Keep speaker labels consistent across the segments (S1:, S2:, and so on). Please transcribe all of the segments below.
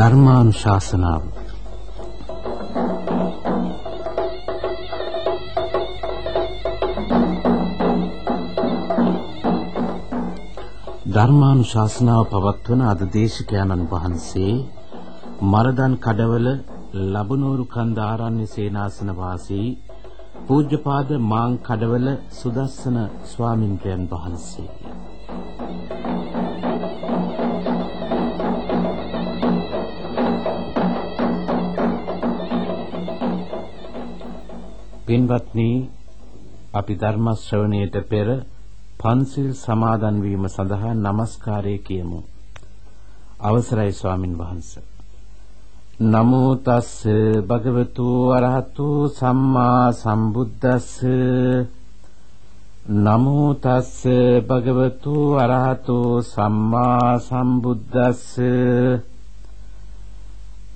S1: ධර්මානුශාසනාව. ධර්මානුශාසනාව පවත්වන අද දේශකයන්න් වහන්සේ මරදන් කඩවල ලබනෝරු කන්ද ආරණ්‍ය සේනාසන වාසී පූජ්‍යපාද මාං කඩවල සුදස්සන ස්වාමින්වයන් වහන්සේ. පින්වත්නි අපි ධර්ම ශ්‍රවණයට පෙර පන්සිල් සමාදන් වීම සඳහා নমස්කාරය කියමු. අවසරයි ස්වාමින් වහන්සේ. නමෝ තස් භගවතු අරහතු සම්මා සම්බුද්දස්ස නමෝ තස් භගවතු අරහතු සම්මා සම්බුද්දස්ස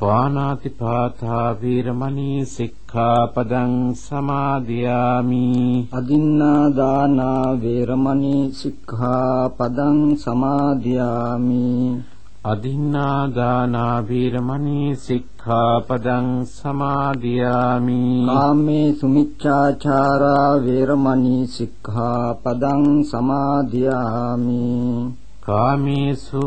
S1: පානාති පාතා වීරමණී සික්ඛාපදං සමාදියාමි.
S2: අදින්නා දානා වේරමණී සික්ඛාපදං සමාදියාමි.
S1: අදින්නා දානා වීරමණී සික්ඛාපදං සමාදියාමි.
S2: කාමේ සුමිච්ඡාචාරා වේරමණී සික්ඛාපදං සමාදියාමි.
S1: කාමේසු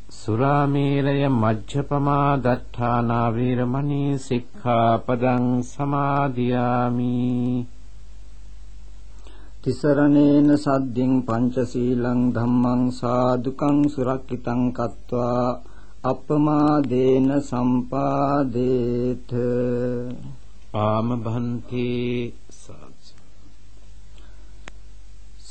S1: සුරාමේරය මජ්ජපමා දට්ඨානා වීරමණී සික්ඛාපදං සමාදියාමි.
S2: තිසරණේන සද්දින් පංචශීලං ධම්මං සාදුකං සුරක්ෂිතං කତ୍වා අපමාදේන සම්පාදේත.
S1: ආම භන්ති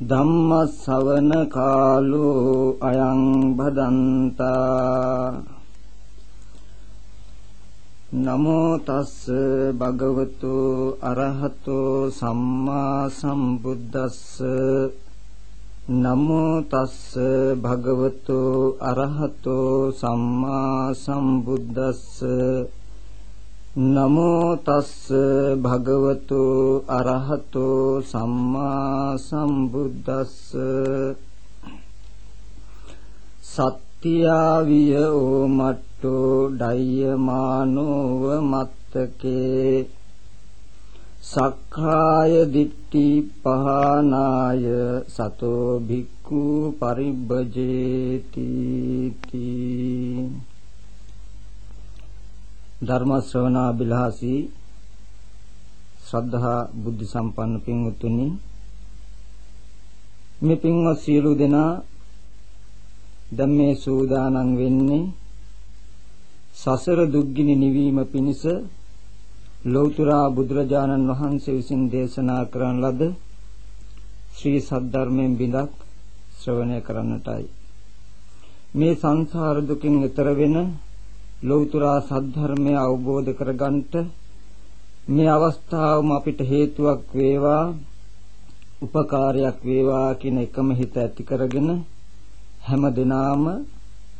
S2: ධම්මස්සවන කාලෝ අයං බදන්තා නමෝ තස්ස භගවතු අරහතෝ සම්මා සම්බුද්දස්ස. නමෝ තස්ස භගවතු අරහතෝ සම්මා සම්බුද්දස්ස. නමෝ තස්ස භගවතු අරහතෝ සම්මා සම්බුද්දස්ස. සත් සත්‍යාවිය ඕමට්ටෝ ඩය්‍යමානෝව මත්තකේ. සක්ඛාය දිට්ඨි පහනාය සතෝ භික්ඛු පරිබ්බජේති ධර්ම ශ්‍රවණා බිලාසී ශ්‍රද්ධා බුද්ධ සම්පන්න පින්වත්නි. මේ පින්වත් සියලු දෙනා දැන් මේ සූදානම් වෙන්නේ සසර දුක්ගිනි නිවීම පිණිස ලෞතර බුදුරජාණන් වහන්සේ විසින් දේශනා කරන ලද ශ්‍රී සද්ධර්මයෙන් බිඳක් ශ්‍රවණය කරන්නටයි. මේ සංසාර දුකින් ඈතර වෙන ලෞතර සද්ධර්මය අවබෝධ කරගන්නට මේ අවස්ථාවම අපිට හේතුවක් වේවා උපකාරයක් වේවා කියන එකම හිත ඇති කරගෙන හැම දිනාම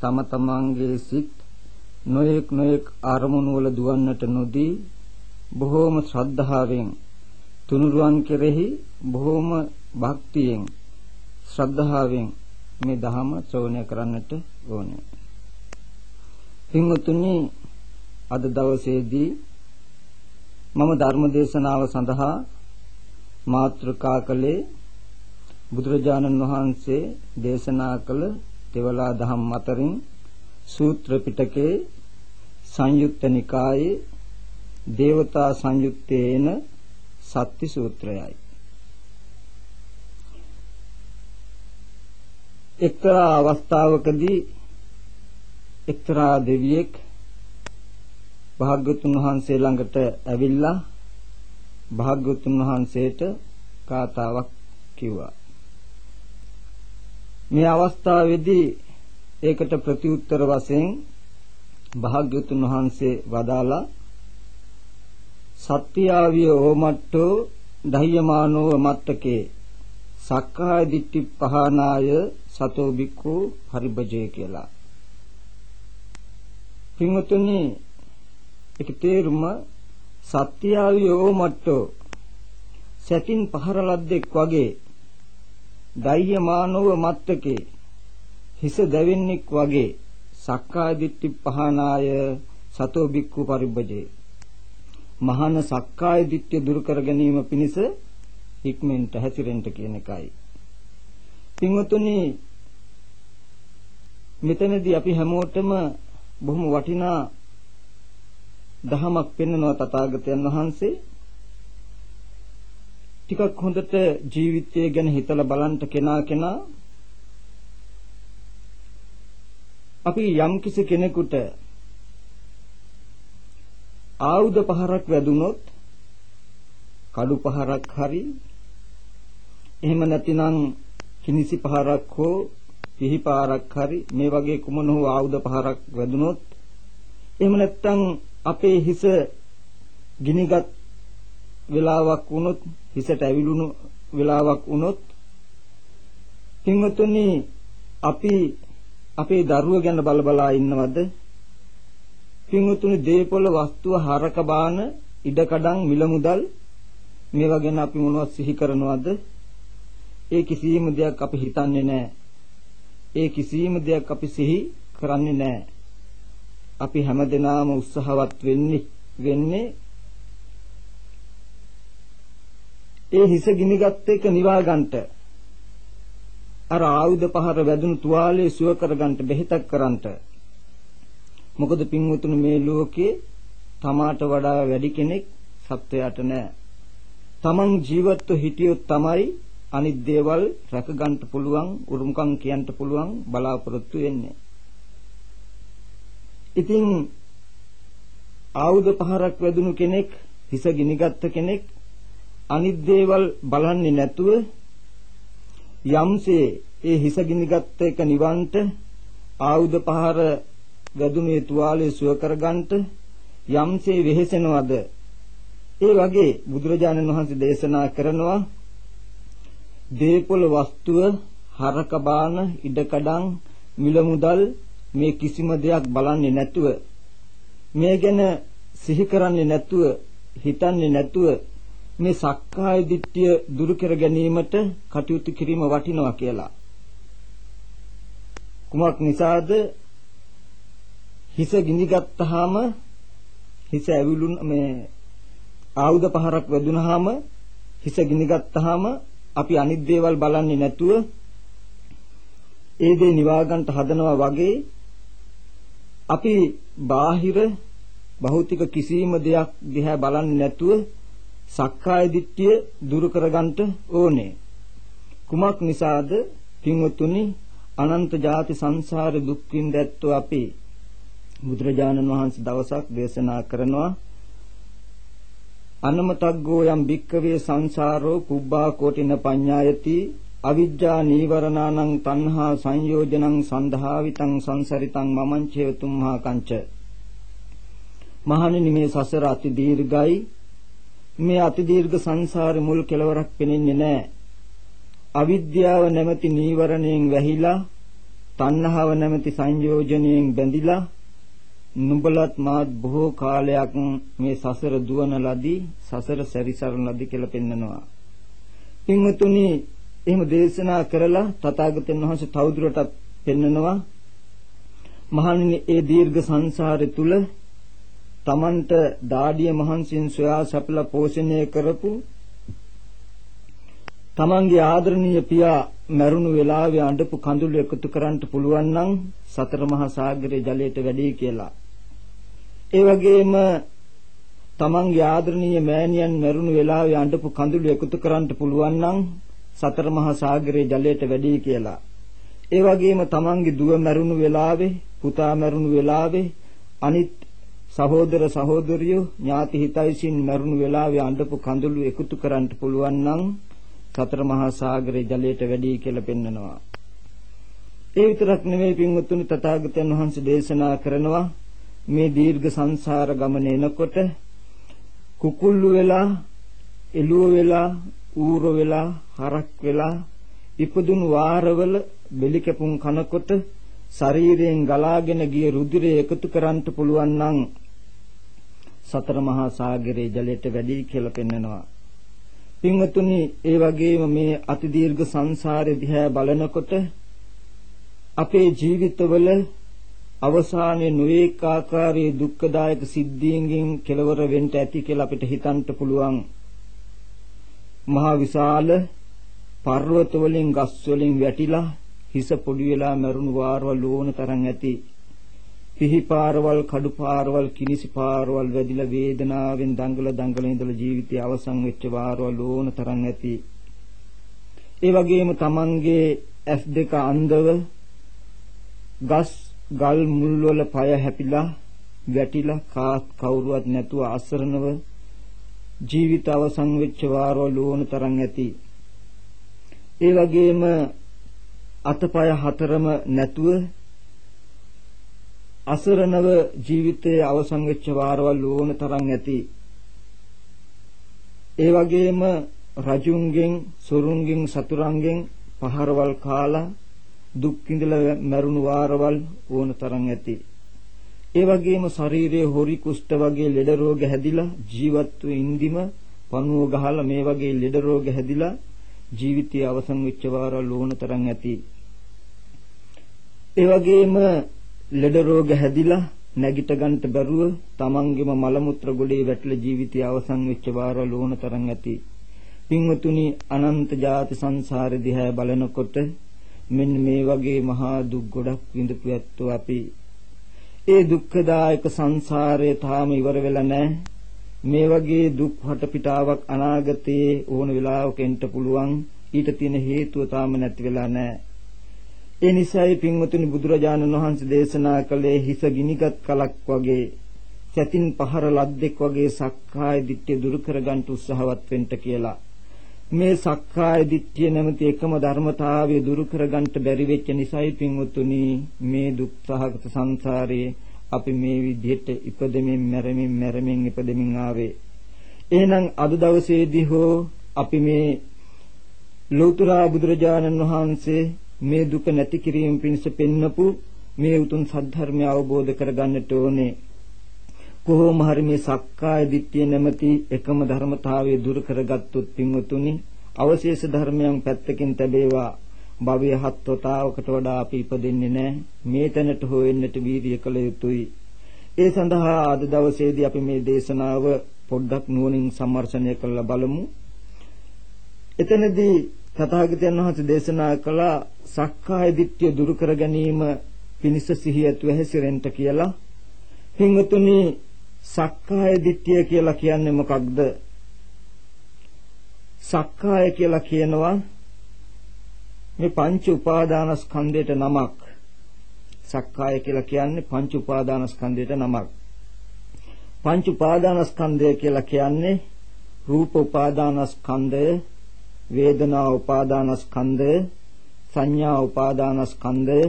S2: තම තමන්ගේ සිත් නොයෙක් නොයෙක් අරමුණු වල දුවන්නට නොදී බොහෝම ශ්‍රද්ධාවෙන් තුනුරුවන් කෙරෙහි බොහෝම භක්තියෙන් ශ්‍රද්ධාවෙන් මේ ධහම ශ්‍රවණය කරන්නට ඕනේ. පින්වතුනි අද දවසේදී මම ධර්ම දේශනාව සඳහා මාතෘකා කළේ බුදුරජාණන් වහන්සේ දේශනා කළ තෙවලා දහම් අතරින් සූත්‍ර පිටකේ සංයුත්ත නිකායේ දේවතා සංයුත්තේන සත්‍ති සූත්‍රයයි. එක්තරා අවස්ථාවකදී එක්තරා දෙවියෙක් භාග්‍යතුන් වහන්සේ ළඟට ඇවිල්ලා භාග්‍යතුන් වහන්සේට කාතාවක් කිව්වා. මේ අවස්ථාවේදී ඒකට ප්‍රතිඋත්තර වශයෙන් භාග්‍යතුන් වහන්සේ වදාලා සත්‍යාවිය ඕමට්ටෝ දහයමානෝ මත්තකේ සක්කාය දිට්ඨි පහනාය සතෝ බික්ඛු පරිබජේ කියලා. පින්වතුනි ඒක තේරුම සත්‍යාවිය ඕමට්ටෝ සැතින් පහර ලද්දෙක් වගේ දයමානව මත්තකේ හිස දැවෙන්නෙක් වගේ සක්කාය දිට්ඨි පහනාය සතෝ බික්ඛු පරිබ්බජේ මහාන සක්කාය දිට්ඨිය දුරු කර ගැනීම පිණිස ඉක්මෙන්ට හැසිරෙන්න කියන එකයි. පින්වතුනි මෙතනදී අපි හැමෝටම බොහොම වටිනා දහමක් පෙන්වනවා තථාගතයන් වහන්සේ. ටිකක් හොඳට ජීවිතය ගැන හිතලා බලන්න කෙනා කෙනා අපි යම් කිසි කෙනෙකුට ආයුධ පහරක් වැදුනොත් කඩු පහරක් හරි එහෙම නැතිනම් කිනිසි පහරක් හෝ පිහි පාරක් හරි මේ වගේ කුමන හෝ ආයුධ පහරක් වැදුනොත් එහෙම නැත්නම් අපේ හිස ගිනිගත් වෙලාවක් වුණොත් හිසට ඇවිලුණු වෙලාවක් වුණොත් පින්වතුනි අපි අපේ දරුව ගැන බල බලා ඉන්නවද? පින්වතුනි දේපොළ වස්තුව හරක බාන ඉඩකඩම් මිල මුදල් මේවා ගැන අපි මොනවද සිහි කරනවද? ඒ කිසියම් දෙයක් අපි හිතන්නේ නැහැ. ඒ කිසියම් දෙයක් අපි සිහි කරන්නේ නැහැ. අපි හැමදෙනාම උත්සාහවත් වෙන්නේ වෙන්නේ ඒ හිස ගිනිගත් එක නිවා ගන්නට. අර ආයුධ පහර වැදුණු තුවාලේ සුව කර ගන්නට බෙහෙතක් කරන්නට. මොකද පින්වතුනි මේ ලෝකේ තමාට වඩා වැඩි කෙනෙක් සත්වයාට නැහැ. තමන් ජීවත්ව හිටියොත් තමයි අනිත් දේවල් රැක ගන්න පුළුවන්, උරුමකම් කියන්න පුළුවන් බලාපොරොත්තු වෙන්නේ. ඉතින් ආයුධ පහරක් වැදුණු කෙනෙක්, හිස ගිනිගත්ත කෙනෙක් අනිත් දේවල් බලන්නේ නැතුව යම්සේ ඒ හිස ගිනිගත් එක නිවන්ට ආයුධ පහර වැදුනේ තුවාලේ සුව කරගන්නට යම්සේ වෙහෙසෙනවද ඒ වගේ බුදුරජාණන් වහන්සේ දේශනා කරනවා දේපොළ වස්තුව හරක බාන ඉඩකඩම් මිල මුදල් මේ කිසිම දෙයක් බලන්නේ නැතුව මේ ගැන සිහි කරන්නේ නැතුව හිතන්නේ නැතුව මේ සක්කාය දිට්ඨිය දුරු කර ගැනීමට කටයුතු කිරීම වටිනවා කියලා. කුමක් නිසාද හිස ගිනිගත්තාම හිස ඇවිලුන මේ ආයුධ පහරක් වැදුනහම හිස ගිනිගත්තාම අපි අනිත් දේවල් බලන්නේ නැතුව ඒ දේ නිවා ගන්නට හදනවා වගේ අපි බාහිර භෞතික කිසිම දෙයක් දිහා බලන්නේ නැතුව සක්කාය දිට්ඨිය දුරු කරගන්නට ඕනේ. කුමක් නිසාද? පින්වතුනි අනන්ත ජාති සංසාර දුක් විඳැත්තෝ අපි බුදුරජාණන් වහන්සේ දවසක් දේශනා කරනවා අනමතග්ගෝ යම් භික්කවේ සංසාරෝ කුබ්බා කෝටින පඤ්ඤායති අවිජ්ජා නීවරණානං තණ්හා සංයෝජනං සන්ධාවිතං සංසරිතං මමං චේතුම්හා කංච. මහණෙනි මේ සසර අති දීර්ඝයි. මේ අති දීර්ඝ සංසාරේ මුල් කෙලවරක් පෙනෙන්නේ නැහැ. අවිද්‍යාව නැමැති නීවරණයෙන් වැහිලා තණ්හාව නැමැති සංයෝජනයෙන් බැඳිලා නුඹලත් මාත් බොහෝ කාලයක් මේ සසර දුවන ලදී සසර සැරිසරන ලදී කියලා පෙන්නනවා. පින්වතුනි එහෙම දේශනා කරලා තථාගතයන් වහන්සේ තවදුරටත් පෙන්නනවා මහණෙනි ඒ දීර්ඝ සංසාරය තුල තමන්ට දාඩිය මහන්සියෙන් සොයා සපලා පෝෂණය කරපු තමන්ගේ ආදරණීය පියා මරුණු වෙලාවේ අඬපු කඳුළු එකතු කරන්න පුළුවන් නම් සතර මහා සාගරයේ ජලයට වැඩි කියලා. ඒ වගේම තමන්ගේ ආදරණීය මෑණියන් මරුණු වෙලාවේ අඬපු කඳුළු එකතු කරන්න පුළුවන් නම් සතර මහා සාගරයේ ජලයට වැඩි කියලා. ඒ වගේම තමන්ගේ දුව මරුණු වෙලාවේ පුතා මරුණු වෙලාවේ අනිත් සහෝදර සහෝදරියෝ ඥාති හිතයිසින් මරුණු වෙලාවේ අඬපු කඳුළු එකතු කරන්න පුළුවන් නම් සතර මහා සාගරයේ ජලයට වැඩි කියලා පෙන්නනවා. ඒ විතරක් නෙවෙයි පින්වත්තුනි තථාගතයන් වහන්සේ දේශනා කරනවා මේ දීර්ඝ සංසාර ගමන එනකොට කුකුල්ලු වෙලා එළුව වෙලා ඌර වෙලා හරක් වෙලා ඉපදුණු වාරවල බෙලි කැපුම් කනකොට ශරීරයෙන් ගලාගෙන ගිය රුධිරය එකතු කරන්න පුළුවන් නම් සතර මහා සාගරයේ ජලයට වැඩි කියලා පෙන්නනවා පින්වතුනි ඒ වගේම මේ අති දීර්ඝ සංසාරේ දිහා බලනකොට අපේ ජීවිතවල අවසානයේ නොඑක ආකාරයේ දුක්ඛදායක සිද්ධීන්ගෙන් කෙලවර වෙන්න ඇති කියලා අපිට හිතන්න පුළුවන්. මහා විශාල පර්වත වලින් ගස් වලින් වැටිලා හිස පොඩි වෙලා මරුණු වාරවල් ඕන තරම් ඇති. පිහි පාරවල් කඩු පාරවල් කිනිසි පාරවල් වැදිලා වේදනාවෙන් දඟල දඟල ඉඳලා ජීවිතය අවසන් වෙච්ච වාරවල් ඕන තරම් ඇති. ඒ වගේම Tamange ඇස් දෙක අන්ධව ගස් ගල් මුල් වල පය හැපිලා වැටිලා කාත් කවුරුවත් නැතුව අසරණව ජීවිත අවසන් වෙච්ච වාරවල් ඕන තරම් ඇති. ඒ වගේම අතපය හතරම නැතුව අසරණව ජීවිතයේ අවසන් වෙච්ච වාරවල් ඕන තරම් ඇති. ඒ වගේම රජුන්ගෙන්, සොරුන්ගෙන්, සතුරන්ගෙන් පහරවල් කාලා දුක් විඳලා මරුණු වාරවල් ඕන තරම් ඇති. ඒ වගේම ශරීරයේ හොරි කුෂ්ඨ වගේ ලෙඩ රෝග හැදිලා ජීවත් වූ ඉන්දිම පණුව ගහලා මේ වගේ ලෙඩ රෝග හැදිලා ජීවිතය අවසන් වෙච්ච වාරවල් ඕන තරම් ඇති. ඒ වගේම ලෙඩ රෝග හැදිලා නැගිට ගන්නට බැරුව තමන්ගේම මල මුත්‍ර ගොඩේ වැටලා ජීවිතය අවසන් වෙච්ච වාරවල ඕන තරම් ඇති. පින්වතුනි අනන්ත ජාති සංසාරේ දිහා බලනකොට මෙන්න මේ වගේ මහා දුක් ගොඩක් විඳපු ඇත්තෝ අපි. ඒ දුක්ඛදායක සංසාරේ තාම ඉවර වෙලා නැහැ. මේ වගේ දුක් හටපිටාවක් අනාගතයේ ඕන වෙලාවක එන්න පුළුවන්. ඊට තියෙන හේතුව තාම නැති වෙලා නැහැ. ඒ නිසායි පින්වතුනි බුදුරජාණන් වහන්සේ දේශනා කළේ හිස ගිනිගත් කලක් වගේ සැතින් පහර ලද්දෙක් වගේ සක්කාය දිට්ඨිය දුරු කරගන්න උත්සාහවත් වෙන්න කියලා. මේ සක්කාය දිට්ඨිය නැමැති එකම ධර්මතාවය දුරු කරගන්න බැරි වෙච්ච නිසායි පින්වතුනි මේ දුක් සහගත සංසාරයේ අපි මේ විදිහට ඉපදෙමින් මැරෙමින් මැරෙමින් ඉපදෙමින් ආවේ. එහෙනම් අද දවසේදී හෝ අපි මේ ලෝතර බුදුරජාණන් වහන්සේ මේ දුක නැති කිරීම පිණිස පෙන්නපු මේ උතුම් සද්ධර්මය අවබෝධ කරගන්නට ඕනේ. කොහොම හරි මේ සක්කාය දිට්ඨිය නැමැති එකම ධර්මතාවය දුරු කරගත්තොත් පින්වතුනි අවශේෂ ධර්මයන් පැත්තකින් තැබේවා භවය හත් වතාවකට වඩා අපි ඉපදෙන්නේ නැහැ. මේ තැනට හොයන්නට වීර්ය කළ යුතුයි. ඒ සඳහා අද දවසේදී අපි මේ දේශනාව පොඩ්ඩක් නුවණින් සම්මර්ෂණය කරලා බලමු. එතනදී තථාගතයන් වහන්සේ දේශනා කළ සක්කාය දිට්ඨිය දුරු කර ගැනීම පිණිස සිහිය ඇතුව හැසිරෙන්න කියලා. හිඟතුනි සක්කාය දිට්ඨිය කියලා කියන්නේ මොකක්ද? සක්කාය කියලා කියනවා මේ පංච උපාදානස්කන්ධයට නමක්. සක්කාය කියලා කියන්නේ පංච උපාදානස්කන්ධයට නමක්. පංච උපාදානස්කන්ධය කියලා කියන්නේ රූප උපාදානස්කන්ධය, වේදනා උපාදානස්කන්ධය, සංඥා උපාදානස්කන්ධය,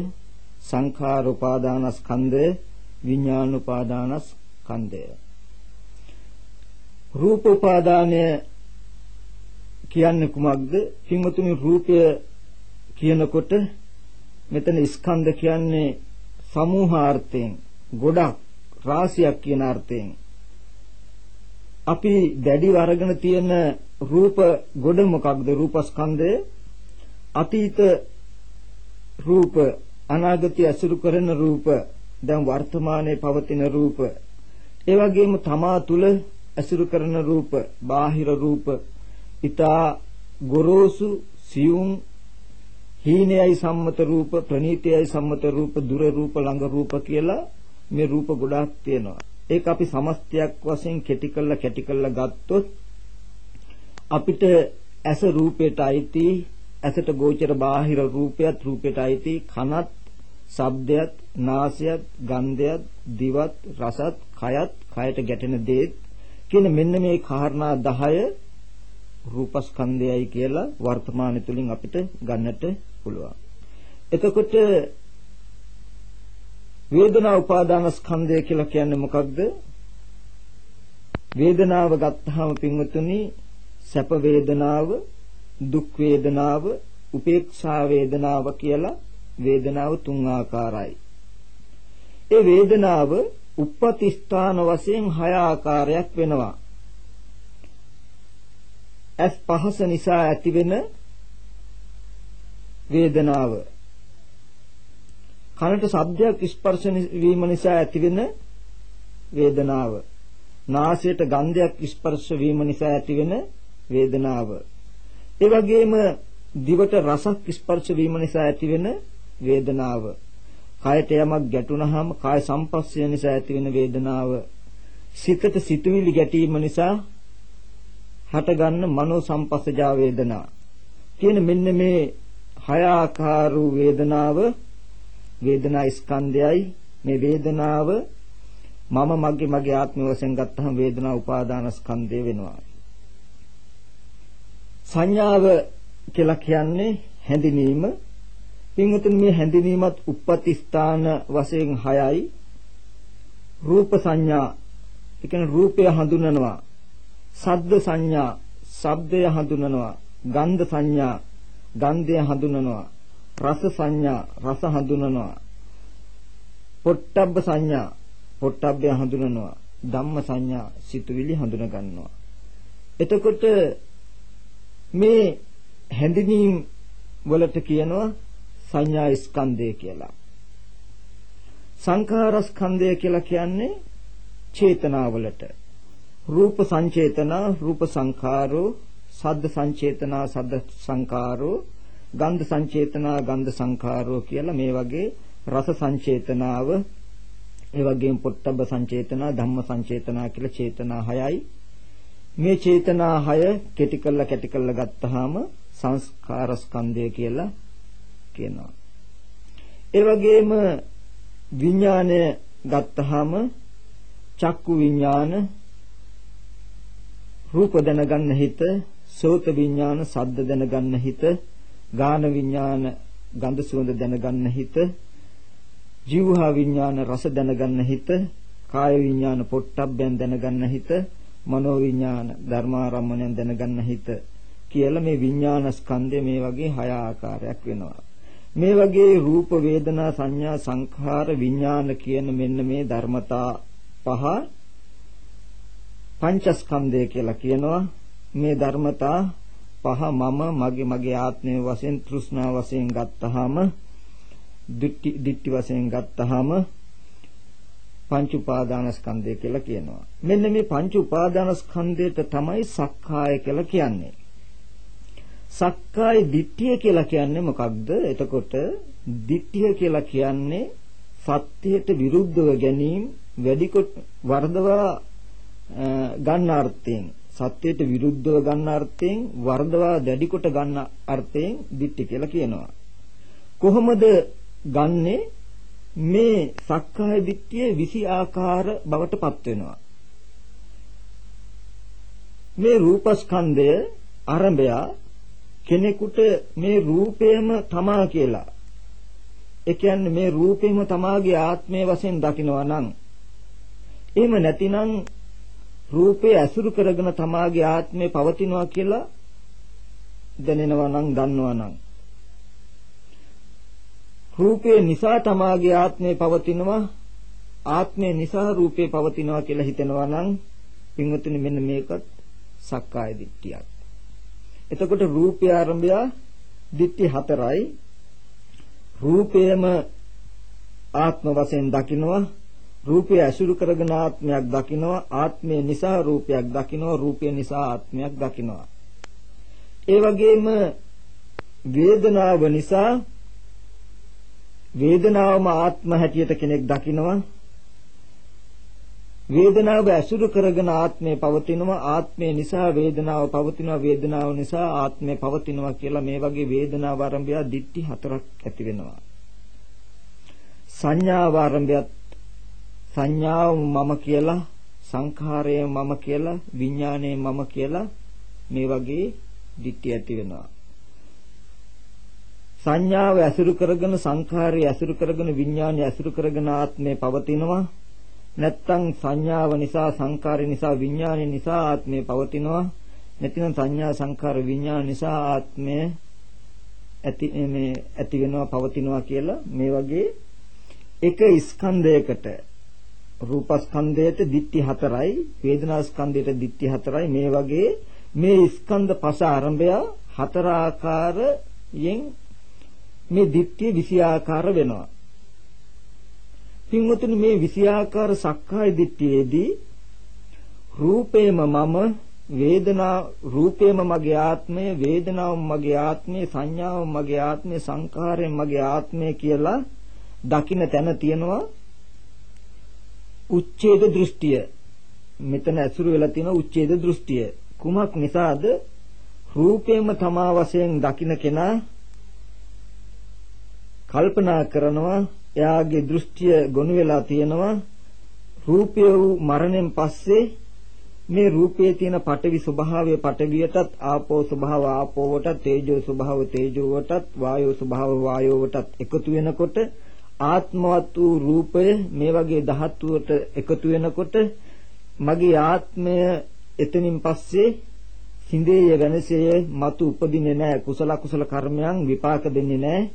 S2: සංඛාර උපාදානස්කන්ධය, විඥාන උපාදානස්කන්ධය. රූප උපාදානය කියන්නේ කුමක්ද? පින්වතුනි රූපය කියනකොට මෙතන ස්කන්ධ කියන්නේ සමූහාර්ථයෙන් ගොඩක් රාශියක් කියන අර්ථයෙන් අපි දැඩිව අරගෙන තියෙන රූප ගොඩ මොකක්ද? රූපස්කන්ධය. අතීත රූප අනාගතය අසුරු කරන රූප දැන් වර්තමානයේ පවතින රූප. ඒ වගේම තමා තුල අසුරු කරන රූප බාහිර රූප. ඊතා ගොරෝසු සියුම් හීනයයි සම්මත රූප ප්‍රනීතයයි සම්මත රූප දුර රූප ළඟ රූප කියලා මේ රූප ගොඩාක් තියෙනවා. ඒක අපි සමස්තයක් වශයෙන් කෙටි කළා කැටි කළා ගත්තොත් අපිට ඇස රූපයට අයිති ඇසට ගෝචර බාහිර රූපයත් රූපයට අයිති කනත් ශබ්දයත් නාසයත් ගන්ධයත් දිවත් රසත් කයත් කයට ගැටෙන දේත් කියන මෙන්න මේ කාරණා 10 රූපස්කන්ධයයි කියලා වර්තමාන තුලින් අපිට ගන්නට පුළුවන්. එතකොට වේදනා උපාදාන ස්කන්ධය කියලා කියන්නේ මොකක්ද? වේදනාව ගත්තාම පින්වතුනි සැප වේදනාව, දුක් වේදනාව, උපේක්ෂා වේදනාව කියලා වේදනාව තුන් ආකාරයි. ඒ වේදනාව උප්පති ස්ථාන වශයෙන් හය ආකාරයක් වෙනවා. ඇස් පහස නිසා ඇතිවෙන වේදනාව කනට ශබ්දයක් ස්පර්ශ වීම නිසා ඇතිවෙන වේදනාව. නාසයට ගන්ධයක් ස්පර්ශ වීම නිසා ඇතිවෙන වේදනාව. ඒ වගේම දිවට රසක් ස්පර්ශ වීම නිසා ඇතිවෙන වේදනාව. කයට යමක් ගැටුණාම කාය සංපස්සය නිසා ඇතිවෙන වේදනාව. සිතට සිතුවිලි ගැටීම නිසා හටගන්න මනෝ සංපස්සජා වේදනා. කියන මෙන්න මේ හය ආකාර වේදනාව වේදනා ස්කන්ධයයි. මේ වේදනාව මම මගේ මගේ ආත්ම වශයෙන් ගත්තහම වේදනා උපාදාන ස්කන්ධය වෙනවා. සංඥාව කියලා කියන්නේ හැඳිනීම. පින්වතුනි මේ හැඳිනීමත් උප්පති ස්ථාන වශයෙන් 6යි රූප සංඥා ඒ කියන්නේ රූපය හඳුනනවා සද්ද සංඥා ශබ්දය හඳුනනවා ගන්ධ සංඥා ගන්ධය හඳුනනවා රස සංඥා රස හඳුනනවා. පොට්ටබ්බ සංඥා පොට්ටබ්බය හඳුනනවා. ධම්ම සංඥා සිතුවිලි හඳුන ගන්නවා එතකොට මේ හැඳිනීම් වලට කියනවා සංඥා ස්කන්ධය කියලා. සංඛාර ස්කන්ධය කියලා කියන්නේ චේතනාවලට රූප සංචේතනා රූප සංඛාරෝ සද්ද සංචේතනා සද්ද සංඛාරෝ ගන්ධ සංචේතනා ගන්ධ සංඛාරෝ කියලා මේ වගේ රස සංචේතනාව ඒ වගේම පොට්ටබ්බ සංචේතනා ධම්ම සංචේතනා කියලා චේතනා හයයි. මේ චේතනා හය කෙටි කළා කැටි කළා ගත්තාම සංස්කාර ස්කන්ධය කියලා කියනවා. ඒ වගේම විඥානය ගත්තාම චක්කු විඥාන රූප දැනගන්න හිත සෝත විඥාන සද්ද දැනගන්න හිත ගාන විඥාන ගන්ධ සුවඳ දැනගන්න හිත ජීවහා විඥාන රස දැනගන්න හිත කාය විඥාන පොට්ටබ්බෙන් දැනගන්න හිත මනෝ විඥාන ධර්මාරම්මණයෙන් දැනගන්න හිත කියලා මේ විඥාන ස්කන්ධය මේ වගේ හය ආකාරයක් වෙනවා. මේ වගේ රූප වේදනා සංඥා සංඛාර විඥාන කියන මෙන්න මේ ධර්මතා පහ පංචස්කන්ධය කියලා කියනවා. මේ ධර්මතා පහ මම මගේ මගේ ආත්මය වශයෙන් තෘෂ්ණා වශයෙන් ගත්තාම දිට්ටි දිට්ටි වශයෙන් ගත්තාම පංච උපාදානස්කන්ධය කියලා කියනවා. මෙන්න මේ පංච උපාදානස්කන්ධයට තමයි සක්කාය කියලා කියන්නේ. සක්කාය දිට්ඨිය කියලා කියන්නේ මොකක්ද? එතකොට දිට්ඨිය කියලා කියන්නේ සත්‍යයට විරුද්ධව ගැනීම වැඩි කොට වර්ධවා ගන්න අර්ථයෙන් සත්‍යයට විරුද්ධව ගන්න අර්ථයෙන් වර්ධවා දැඩි කොට ගන්න අර්ථයෙන් දිට්ඨි කියලා කියනවා. කොහොමද ගන්නෙ මේ සක්කාය දිට්ඨිය විසි ආකාර බවට පත් වෙනවා. මේ රූපස්කන්ධය ආරම්භය කෙනෙකුට මේ රූපයම තමා කියලා ඒ කියන්නේ මේ රූපෙම තමාගේ ආත්මය වශයෙන් දකිනවා නම් එහෙම නැතිනම් රූපේ ඇසුරු කරගෙන තමාගේ ආත්මය පවතිනවා කියලා දැනෙනවා නම් දන්නවා නම් රූපේ නිසා තමාගේ ආත්මය පවතිනවා ආත්මය නිසා රූපේ පවතිනවා කියලා හිතනවා නම් පින්වතුනි මෙන්න මේකත් සක්කාය දිට්ඨියක්. එතකොට රූපය ආරම්භය දිට්ඨි හතරයි රූපයම ආත්ම වශයෙන් දකිනවා රූපය ඇසුරු කරගෙන ආත්මයක් දකිනවා. ආත්මය නිසා රූපයක් දකිනවා. රූපය නිසා ආත්මයක් දකිනවා. ඒ වගේම වේදනාව නිසා වේදනාවම ආත්ම හැටියට කෙනෙක් දකිනවා. වේදනාව ඇසුරු කරගෙන ආත්මය පවතිනවා. ආත්මය නිසා වේදනාව පවතිනවා. වේදනාව නිසා ආත්මය පවතිනවා කියලා මේ වගේ වේදනාව ආරම්භය දිට්ටි හතරක් ඇති වෙනවා. සංඥාව ආරම්භයත් සංඥාව මම කියලා සංඛාරය මම කියලා විඥානය මම කියලා මේ වගේ දිට්ටි ඇති වෙනවා. සංඥාව ඇසුරු කරගෙන සංඛාරය ඇසුරු කරගෙන විඥානය ඇසුරු කරගෙන ආත්මය පවතිනවා. නැත්තම් සංඥාව නිසා සංකාරය නිසා විඥානය නිසා ආත්මය පවතිනවා. නැතිනම් සංඥා සංකාර විඥාන නිසා ආත්මය ඇති මේ ඇති වෙනවා පවතිනවා කියලා මේ වගේ එක ස්කන්ධයකට රූපස්කන්ධයට දිට්ටි හතරයි වේදනා ස්කන්ධයට දිට්ටි හතරයි මේ වගේ මේ ස්කන්ධ පස ආරම්භය හතර ආකාරයෙන් මේ දිට්ඨිය විෂයාකාර වෙනවා. පින්වතුනි මේ විෂයාකාර සක්කාය දිට්ඨියේදී රූපේම මම වේදනා රූපේම මගේ ආත්මය වේදනාවම මගේ ආත්මය සංඥාවම මගේ ආත්මය සංඛාරයෙන් මගේ ආත්මය කියලා දකින්න තැන තියෙනවා උච්ඡේද දෘෂ්ටිය. මෙතන ඇසුරු වෙලා තියෙන උච්ඡේද දෘෂ්ටිය. කුමක් නිසාද? රූපේම තමා වශයෙන් දකින්න කෙනා කල්පනා කරනවා එයාගේ දෘෂ්ටිය ගොනු වෙලා තියෙනවා. රූපය වූ මරණයෙන් පස්සේ මේ රූපයේ තියෙන පටවි ස්වභාවය පටවියටත් ආපෝ ස්වභාව ආපෝවටත් තේජෝ ස්වභාව තේජෝවටත් වායෝ ස්වභාව වායෝවටත් එකතු වෙනකොට ආත්මවත් වූ රූපය මේ වගේ ධාතුවට එකතු වෙනකොට මගේ ආත්මය එතනින් පස්සේ සිඳේය වෙනසෙය මතු උපදින්නේ නැහැ කුසල කුසල කර්මයන් විපාක දෙන්නේ නැහැ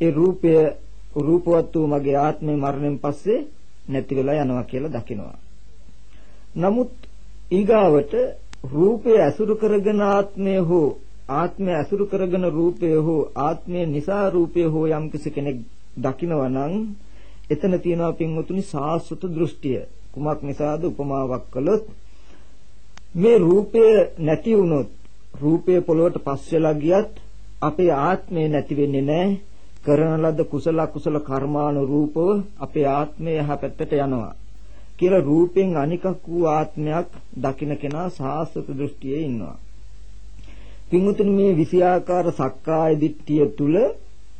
S2: ඒ රූපය රූපවත් වූ මගේ ආත්මේ මරණයෙන් පස්සේ නැති වෙලා යනවා කියලා දකිනවා. නමුත් ඊගාවට රූපය ඇසුරු කරගෙන ආත්මය හෝ ආත්මය ඇසුරු කරගෙන රූපය හෝ ආත්මය නිසා රූපය හෝ යම් කෙනෙක් දකිනවා නම් එතන තියෙනවා පින්වතුනි සාස්වත දෘෂ්ටිය. කුමක් නිසාද උපමාවක් කළොත් මේ රූපය නැති වුණොත් රූපය පොළොවට පස් වෙලා ගියත් අපේ ආත්මය නැති වෙන්නේ නැහැ. කරන ලද කුසල අකුසල කර්මානුරූපව අපේ ආත්මය යහ පැත්තට යනවා කියලා රූපෙන් අනිකක් වූ ආත්මයක් දකින්න කෙනා සාස්වත දෘෂ්ටියේ ඉන්නවා. පින්වතුනි මේ විෂයාකාර සක්කාය දිට්ඨිය තුල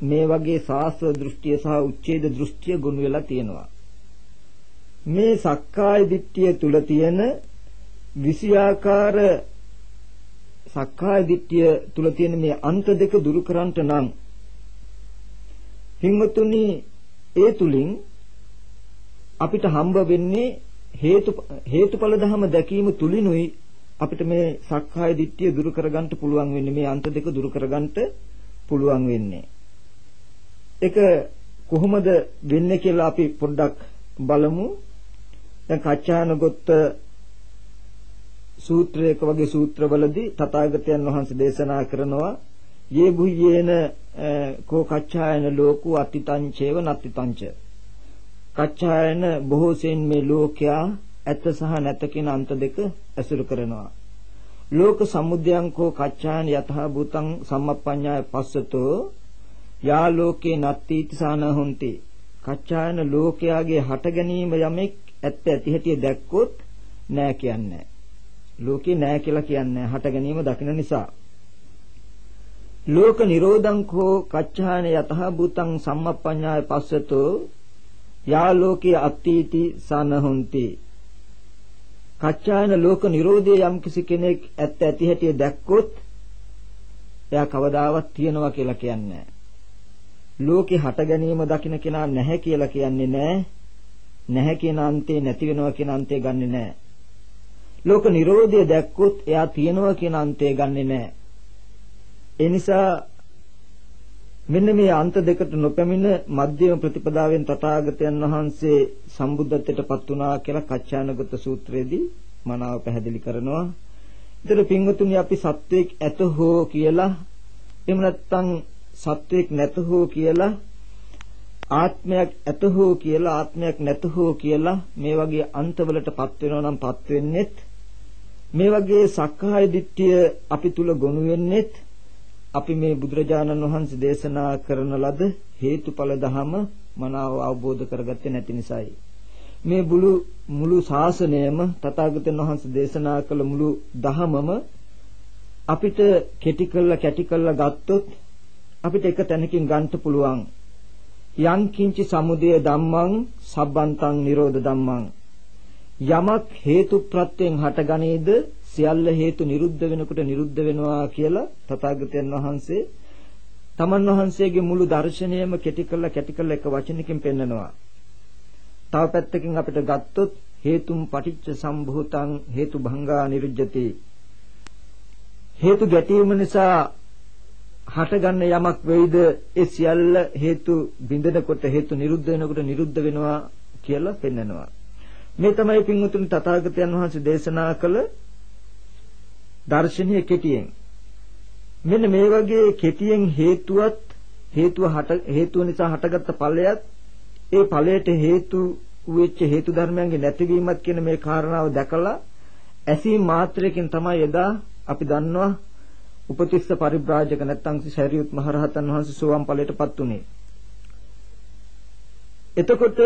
S2: මේ වගේ සාස්ව දෘෂ්ටිය සහ උච්ඡේද දෘෂ්ටිය ගොනු වෙලා තියෙනවා. මේ සක්කාය දිට්ඨිය තුල තියෙන විෂයාකාර සක්කාය දිට්ඨිය තුල තියෙන මේ අන්ත දෙක දුරු කරන්නට නම් පින්වතුනි ඒ තුලින් අපිට හම්බ වෙන්නේ හේතු හේතුඵල ධම දැකීම තුලිනුයි අපිට මේ සක්කාය දිට්ඨිය දුරු කරගන්න පුළුවන් වෙන්නේ මේ අන්ත දෙක දුරු කරගන්න පුළුවන් වෙන්නේ ඒක කොහොමද වෙන්නේ කියලා අපි පොඩ්ඩක් බලමු. දැන් කච්චානගොත්ත සූත්‍රයක වගේ සූත්‍රවලදී තථාගතයන් වහන්සේ දේශනා කරනවා. යේ බුයේන කෝ කච්චායන ලෝකෝ අතිතං චේව නත්තිතං ච කච්චායන බොහෝසෙන් මේ ලෝකයා ඇත සහ නැත කියන අන්ත දෙක ඇසුරු කරනවා. ලෝක සමුදයං කෝ කච්චායන යතහ භූතං සම්මප්පඤ්ඤාය පස්සතෝ යා ලෝකේ නත්තිති සාන හොಂತಿ කච්චායන ලෝකයාගේ හට ගැනීම යමෙක් ඇත්ත ඇති හැටි දැක්කොත් නෑ කියන්නේ. ලෝකේ නෑ කියලා කියන්නේ හට ගැනීම දකින නිසා. ලෝක නිරෝධං කෝ කච්චායන යතහ භූතං සම්මප්පඤ්ඤාය පස්සතෝ යා ලෝකේ අත්ථීති සාන හොಂತಿ කච්චායන ලෝක නිරෝධයේ යම් කිසි කෙනෙක් ඇත්ත ඇති හැටි දැක්කොත් එයා කවදාවත් තියනවා කියලා කියන්නේ. ලෝකේ හට ගැනීම දකින්න කෙනා නැහැ කියලා කියන්නේ නැහැ. නැහැ කියන අන්තේ නැති වෙනවා කියන අන්තේ ගන්නෙ නැහැ. ලෝක නිරෝධය දැක්කොත් එයා තියනවා කියන අන්තේ ගන්නෙ නැහැ. ඒ නිසා මෙන්න මේ අන්ත දෙකට නොපැමිණ මධ්‍යම ප්‍රතිපදාවෙන් තථාගතයන් වහන්සේ සම්බුද්ධත්වයට පත් වුණා කියලා කච්චානගත සූත්‍රයේදී මනාව පැහැදිලි කරනවා. ඒතර පින්වතුනි අපි සත්වයක් ඇත හෝ කියලා එහෙම නැත්නම් සත්වයක් නැත හෝ කියලා ආත්මයක් ඇත හෝ කියලා ආත්මයක් නැත හෝ කියලා මේ වගේ අන්තවලටපත් වෙනවා නම් පත් වෙන්නෙත් මේ වගේ සක්කාය දිට්ඨිය අපි තුල ගොනු වෙන්නෙත් අපි මේ බුදුරජාණන් වහන්සේ දේශනා කරන ලද හේතුඵල ධහම මනාව අවබෝධ කරගත්තේ නැති නිසායි. මේ මුළු මුළු ශාසනයම තථාගතයන් වහන්සේ දේශනා කළ මුළු ධහමම අපිට කෙටි කළා කැටි කළා ගත්තොත් අපිට එක තැනකින් ගන්න පුළුවන් යං කිංචි සමුදය ධම්මං සබ්බන්තං නිරෝධ ධම්මං යමක් හේතු ප්‍රත්‍යයෙන් හටගනේද සියල්ල හේතු නිරුද්ධ වෙනකොට නිරුද්ධ වෙනවා කියලා තථාගතයන් වහන්සේ තමන් වහන්සේගේ මුළු දර්ශනයම කෙටි කළා කැටි කළා එක වචනකින් පෙන්නනවා. තව පැත්තකින් අපිට ගත්තොත් හේතුම් පටිච්ච සම්භූතං හේතු භංගා නිරුජ්ජති. හේතු ගැටීම නිසා හටගන්න යමක් වෙයිද ඒ සියල්ල හේතු බිඳනකොට හේතු නිරුද්ධ වෙනකොට නිරුද්ධ වෙනවා කියලා පෙන්නනවා. මේ තමයි පින්වතුනි තථාගතයන් වහන්සේ දේශනා කළ දර්ශනීය කෙටියෙන්. මෙන්න මේ වගේ කෙටියෙන් හේතුවත් හේතුව හට හේතුව නිසා හටගත්ත ඵලයත් ඒ ඵලයට හේතු වෙච්ච හේතු ධර්මයන්ගේ නැතිවීමත් කියන මේ කාරණාව දැකලා ඇසීම් මාත්‍රයකින් තමයි එදා අපි දන්නවා උපතිස්ස පරිබ්‍රාජක නැත්තම් ශරීයුත් මහරහතන් වහන්සේ සෝවාන් ඵලයටපත් උනේ. එතකොට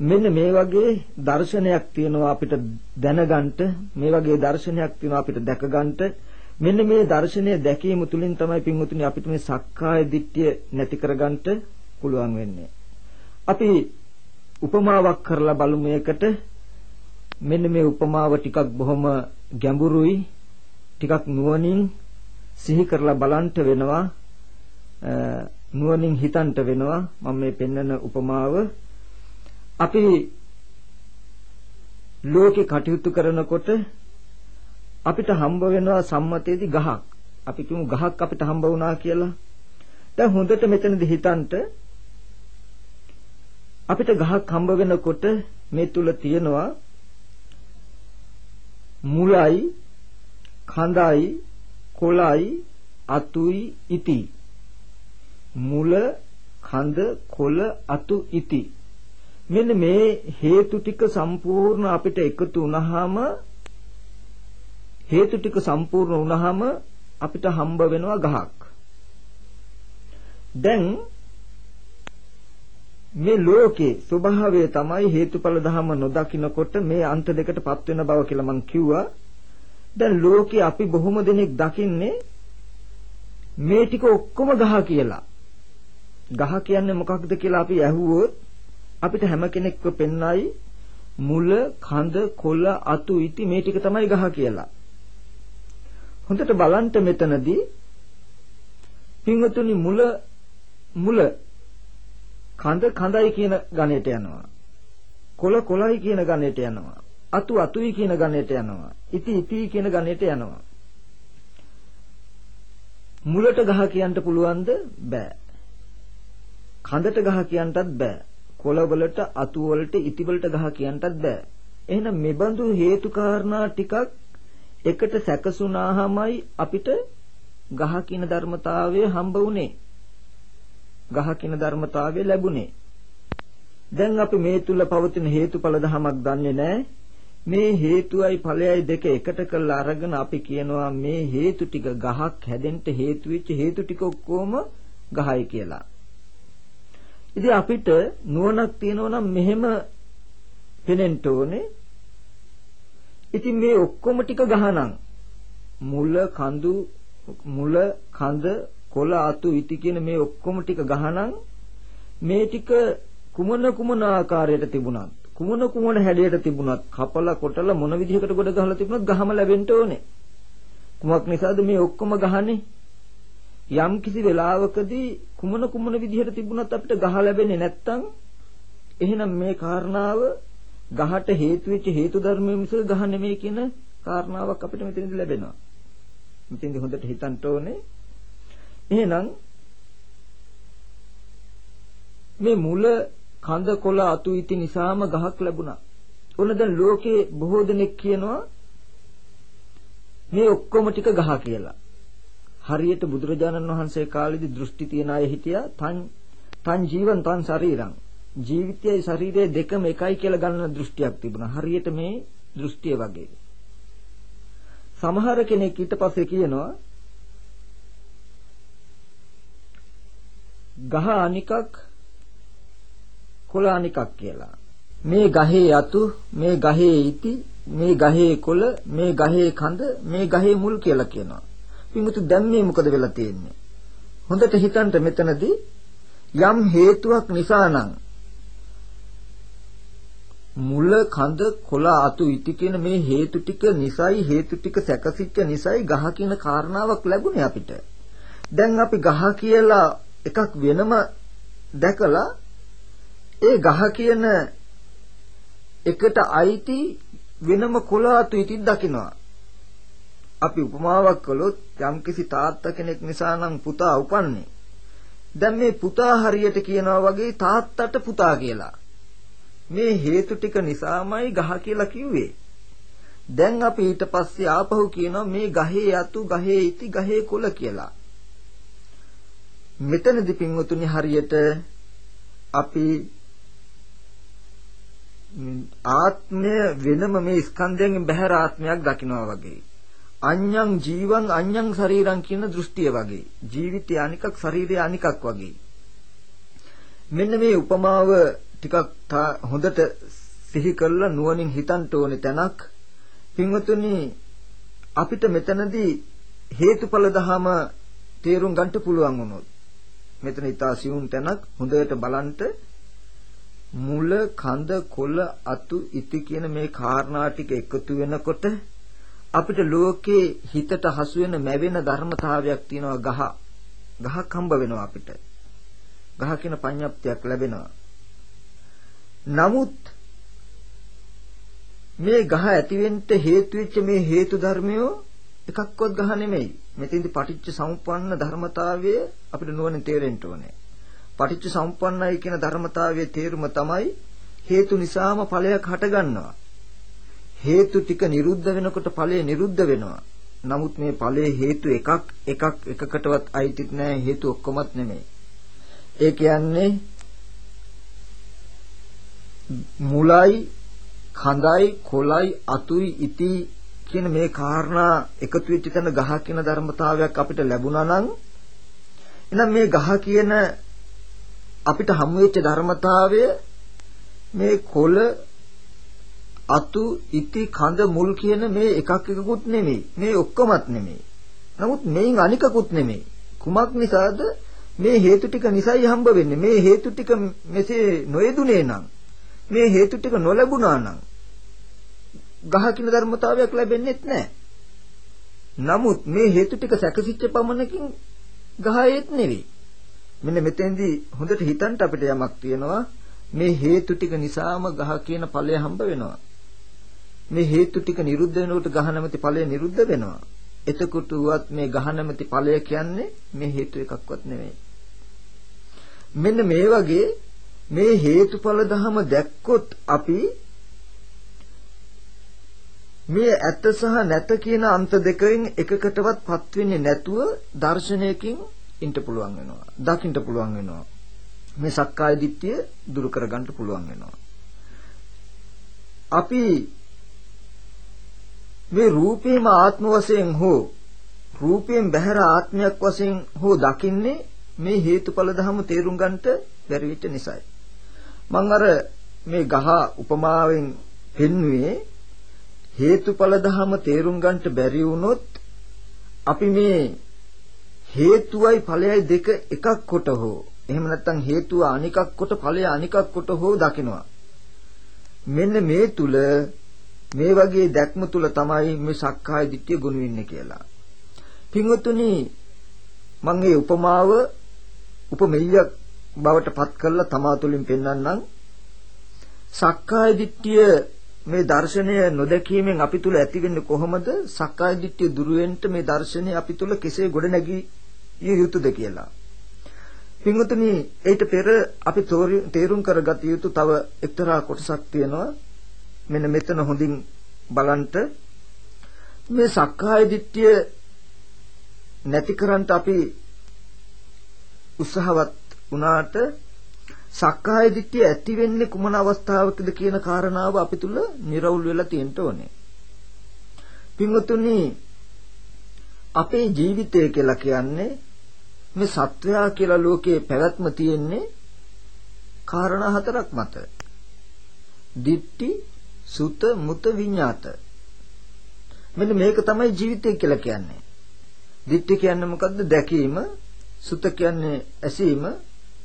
S2: මෙන්න මේ වගේ දර්ශනයක් තියෙනවා අපිට දැනගන්න මේ වගේ දර්ශනයක් තියෙනවා අපිට දැකගන්න මෙන්න මේ දර්ශනය දැකීම තුලින් තමයි පින්වතුනි අපිට මේ සක්කාය දිට්ඨිය නැති කරගන්න පුළුවන් වෙන්නේ. අපි උපමාවක් කරලා බලමු මේකට මෙන්න මේ උපමාව ටිකක් බොහොම ගැඹුරුයි ටිකක් නුවණින් සිහි කරලා බලන්ට වෙනවා නුවණින් හිතන්ට වෙනවා. මම මේ පෙන්වන උපමාව. අපි ලෝකේ කටයුතු කරනකොට අපිට හම්බ වෙනවා සම්මතයේදී ගහක්. අපි කියමු ගහක් අපිට හම්බ වුණා කියලා. දැන් හොඳට මෙතනදී හිතන්ට අපිට ගහක් හම්බ වෙනකොට මේ තුල තියෙනවා මුලයි කඳයි කොළයි අතුයි ඉති. මුල කඳ කොළ අතු ඉති. මෙන්න මේ හේතු ටික සම්පූර්ණ අපිට එකතු වුණාම හේතු ටික සම්පූර්ණ වුණාම අපිට හම්බ වෙනවා ගහක්. දැන් මේ ලෝකේ ස්වභාවය තමයි හේතුඵල ධහම නොදකින්නකොට මේ අන්ත දෙකටපත් වෙන බව කියලා මම කිව්වා. දැන් ලෝකේ අපි බොහොම දෙනෙක් දකින්නේ මේ ටික ඔක්කොම ගහ කියලා. ගහ කියන්නේ මොකක්ද කියලා අපි ඇහුවොත් අපිට හැම කෙනෙක්ව පෙන්නයි මුල, කඳ, කොළ, අතු, ඉති මේ ටික තමයි ගහ කියලා. හොඳට බලන්න මෙතනදී පින්වතුනි මුල මුල කඳ කඳයි කියන ගණයට යනවා. කොළ කොළයි කියන ගණයට යනවා. අතු අතුයි කියන ගණයට යනවා. ඉති ඉති කියන ගණයට යනවා. මුලට ගහ කියන්න පුළුවන්ද? බෑ. කඳට ගහ කියන්නත් බෑ. කොළ වලට අතු වලට ඉති වලට ගහ කියන්නත් බෑ. එහෙනම් මෙබඳු හේතු කාරණා ටිකක් එකට සැකසුනාමයි අපිට ගහ කියන ධර්මතාවය හම්බ වුනේ. ගහ කියන ධර්මතාවය ලැබුණේ. දැන් අපි මේ තුල පවතින හේතුඵල ධමයක් දන්නේ නැහැ. මේ හේතුවයි ඵලයයි දෙක එකට කරලා අරගෙන අපි කියනවා මේ හේතු ටික ගහක් හැදෙන්න හේතු වෙච්ච හේතු ටික ඔක්කොම ගහයි කියලා. ඉතින් අපිට නුවණක් තියෙනවා නම් මෙහෙම පෙනෙන්න ඕනේ. ඉතින් මේ ඔක්කොම ටික ගහනම් මුල කඳු මුල කඳ කොළ අතු ඉති කියන මේ ඔක්කොම ටික ගහනම් මේ ටික කුමන කුමන ආකාරයට තිබුණත් කුමන කුමන හැඩයට තිබුණත් කපලා කොටලා මොන විදිහකට ගොඩ ගහලා තිබුණත් ගහම ලැබෙන්න ඕනේ. කුමක් නිසාද මේ ඔක්කොම ගහන්නේ? යම් කිසි වෙලාවකදී කුමන කුමන විදිහට තිබුණත් අපිට ගහ ලැබෙන්නේ නැත්තම් එහෙනම් මේ කාරණාව ගහට හේතු වෙච්ච හේතු ධර්මයේ මිස ගහ නෙමෙයි කියන කාරණාවක් අපිට මෙතනදී ලැබෙනවා. මෙතෙන්දී හොඳට හිතන්න ඕනේ. එහෙනම් මේ මුල කඳ කොළ අතු ඉති නිසාම ගහක් ලැබුණා. ඔන්න දැන් ලෝකේ බොහෝ දෙනෙක් කියනවා මේ ඔක්කොම ටික ගහ කියලා. හරියට බුදුරජාණන් වහන්සේ කාලේදී දෘෂ්ටි තියන අය හිටියා තන් තන් ජීවන් තන් ශරීරං. ජීවිතයයි ශරීරය දෙකම එකයි කියලා ගන්න දෘෂ්ටියක් තිබුණා. හරියට මේ දෘෂ්ටිය වගේ. සමහර කෙනෙක් ඊට පස්සේ කියනවා ගහ අනිකක් කොළ අනිකක් කියලා. මේ ගහේ යතු, මේ ගහේ ඉති, මේ ගහේ කොළ, මේ ගහේ කඳ, මේ ගහේ මුල් කියලා කියනවා. පින්වතු දැන් මේ මොකද වෙලා තියෙන්නේ? හොඳට හිතන්න මෙතනදී යම් හේතුවක් නිසා නම් මුල කඳ කොළ අතු ඉති කියන මේ හේතු ටික නිසයි හේතු ටික සැකසිච්ච නිසයි ගහ කියන කාරණාවක් ලැබුණේ අපිට. දැන් අපි ගහ කියලා එකක් වෙනම දැකලා ඒ ගහ කියන එකට අයිති වෙනම කොළ අතු ඉති දකිනවා. අපි උපමාවක් කළොත් යම්කිසි තාත්තා කෙනෙක් නිසා නම් පුතා උපන්නේ. දැන් මේ පුතා හරියට කියනවා වගේ තාත්තට පුතා කියලා. මේ හේතු ටික නිසාමයි ගහ කියලා කිව්වේ. දැන් අපි ඊට පස්සේ ආපහු කියනවා මේ ගහේ යතු ගහේ ඉති ගහේ කුල කියලා. මෙතනදී පින්වතුනි හරියට අපි ආත්මය වෙනම මේ ස්කන්ධයෙන් බැහැර ආත්මයක් දකිනවා වගේ. අඤ්ඤං ජීවං අඤ්ඤං ශරීරං කියන දෘෂ්ටිය වගේ. ජීවිතය අනිකක් ශරීරය අනිකක් වගේ. මෙන්න මේ උපමාව ටිකක් හොඳට සිහි කරලා නුවණින් හිතන්න ඕනේ තැනක් පින්වතුනි අපිට මෙතනදී හේතුඵල ධහම තේරුම් ගන්නට පුළුවන් වුණොත් මෙතන ඊතා සියුම් තැනක් හොඳට බලන්ට මුල කඳ කොළ අතු ඉති කියන මේ කාරණා ටික එකතු වෙනකොට අපිට ලෝකේ හිතට හසු වෙන මැවෙන ධර්මතාවයක් තියෙනවා ගහ ගහක් හම්බ වෙනවා අපිට ගහ කියන පඤ්ඤප්තියක් ලැබෙනවා නමුත් මේ ගහ ඇතිවෙන්න හේතු වෙච්ච මේ හේතු ධර්මයෝ එකක්වත් ගහ නෙමෙයි. මෙතෙන්දි පටිච්ච සමුප්පන්න ධර්මතාවය අපිට නුවණින් තේරෙන්න ඕනේ. පටිච්ච සමුප්පන්නයි කියන ධර්මතාවයේ තේරුම තමයි හේතු නිසාම ඵලයක් හටගන්නවා. හේතු ටික නිරුද්ධ වෙනකොට ඵලය නිරුද්ධ වෙනවා. නමුත් මේ ඵලයේ හේතු එකක් එකක් එකකටවත් අයිතිත් නැහැ හේතු ඔක්කොමත් නෙමෙයි. ඒ කියන්නේ මුලයි කඳයි කොළයි අතුයි ඉති කියන මේ කාරණා එකතු වෙච්ච තැන ගහ කියන ධර්මතාවයක් අපිට ලැබුණා නම් එහෙනම් මේ ගහ කියන අපිට හමු වෙච්ච ධර්මතාවය මේ කොළ අතු ඉති කඳ මුල් කියන මේ එකක් එකකුත් නෙමෙයි. මේ ඔක්කොමත් නෙමෙයි. නමුත් මේන් අනිකකුත් නෙමෙයි. කුමක් නිසාද? මේ හේතු ටික නිසයි හම්බ වෙන්නේ. මේ හේතු ටික මෙසේ නොයදුනේ නම් මේ හේතු ටික නොලැබුණා නම් ගහ කින ධර්මතාවයක් ලැබෙන්නේත් නැහැ. නමුත් මේ හේතු ටික සැකසිච්ච පමණකින් ගහයේත් නෙවෙයි. මෙන්න මෙතෙන්දී හොඳට හිතන්න අපිට යමක් තියෙනවා. මේ හේතු ටික නිසාම ගහ කියන ඵලය හම්බ වෙනවා. මේ හේතු ටික නිරුද්ධ වෙනකොට ගහ නැමැති ඵලය නිරුද්ධ වෙනවා. එතකොට උවත් මේ ගහ නැමැති ඵලය කියන්නේ මේ හේතු එකක්වත් නෙවෙයි. මෙන්න මේ වගේ මේ හේතුඵල ධම දැක්කොත් අපි මේ ඇත්ත සහ නැත කියන අන්ත දෙකෙන් එකකටවත් පත් වෙන්නේ නැතුව දර්ශනයකින් ඉන්න පුළුවන් වෙනවා. දකින්න පුළුවන් වෙනවා. මේ සක්කාය දිට්ඨිය දුරු කරගන්න පුළුවන් වෙනවා. අපි මේ රූපේම ආත්ම වශයෙන් හෝ රූපයෙන් බැහැර ආත්මයක් වශයෙන් හෝ දකින්නේ මේ හේතුඵල ධම තේරුම් ගන්නට බැරි වෙච්ච නිසායි. මම අර මේ ගහ උපමාවෙන් පෙන්වුවේ හේතුඵල ධම තේරුම් ගන්නට බැරි වුණොත් අපි මේ හේතුවයි ඵලයයි දෙක එකක් කොට හෝ එහෙම නැත්නම් හේතුව අනිකක් කොට ඵලය අනිකක් කොට හෝ දකිනවා. මෙන්න මේ තුල මේ වගේ දැක්ම තුල තමයි මේ සක්කාය දිට්ඨිය ගොනු වෙන්නේ කියලා. පින්වතුනි මම මේ උපමාව උපමෙය්‍යක් බවට පත් කරලා තමා තුළින් පෙන්වන්නම්. සක්කාය දිට්ඨිය මේ දර්ශනය නොදැකීමෙන් අපි තුල ඇති වෙන්නේ කොහොමද? සක්කාය දිට්ඨිය දුරු වෙන්න මේ දර්ශනය අපි තුල කෙසේ ගොඩ නැගී යුතුද කියලා. පින්වතුනි ඊට පෙර අපි තේරුම් කරගත යුතු තව එක්තරා කොටසක් තියෙනවා. මෙන්න මෙතන හොඳින් බලන්ට මේ සක්කාය දිට්ඨිය නැති කරන්න අපි උත්සාහවත් වුණාට සක්කාය දිට්ඨිය ඇති වෙන්නේ කුමන අවස්ථාවකද කියන කාරණාව අපි තුල निराවුල් වෙලා තියෙන්න ඕනේ. පින්වතුනි අපේ ජීවිතය කියලා කියන්නේ මේ සත්වයා කියලා ලෝකේ පැවැත්ම තියෙන්නේ කාරණා හතරක් මත. දිට්ටි, සුත, මුත, විඤ්ඤාත. මෙන්න මේක තමයි ජීවිතය කියලා කියන්නේ. දිට්ඨි කියන්නේ මොකද්ද? දැකීම. සුත කියන්නේ ඇසීම.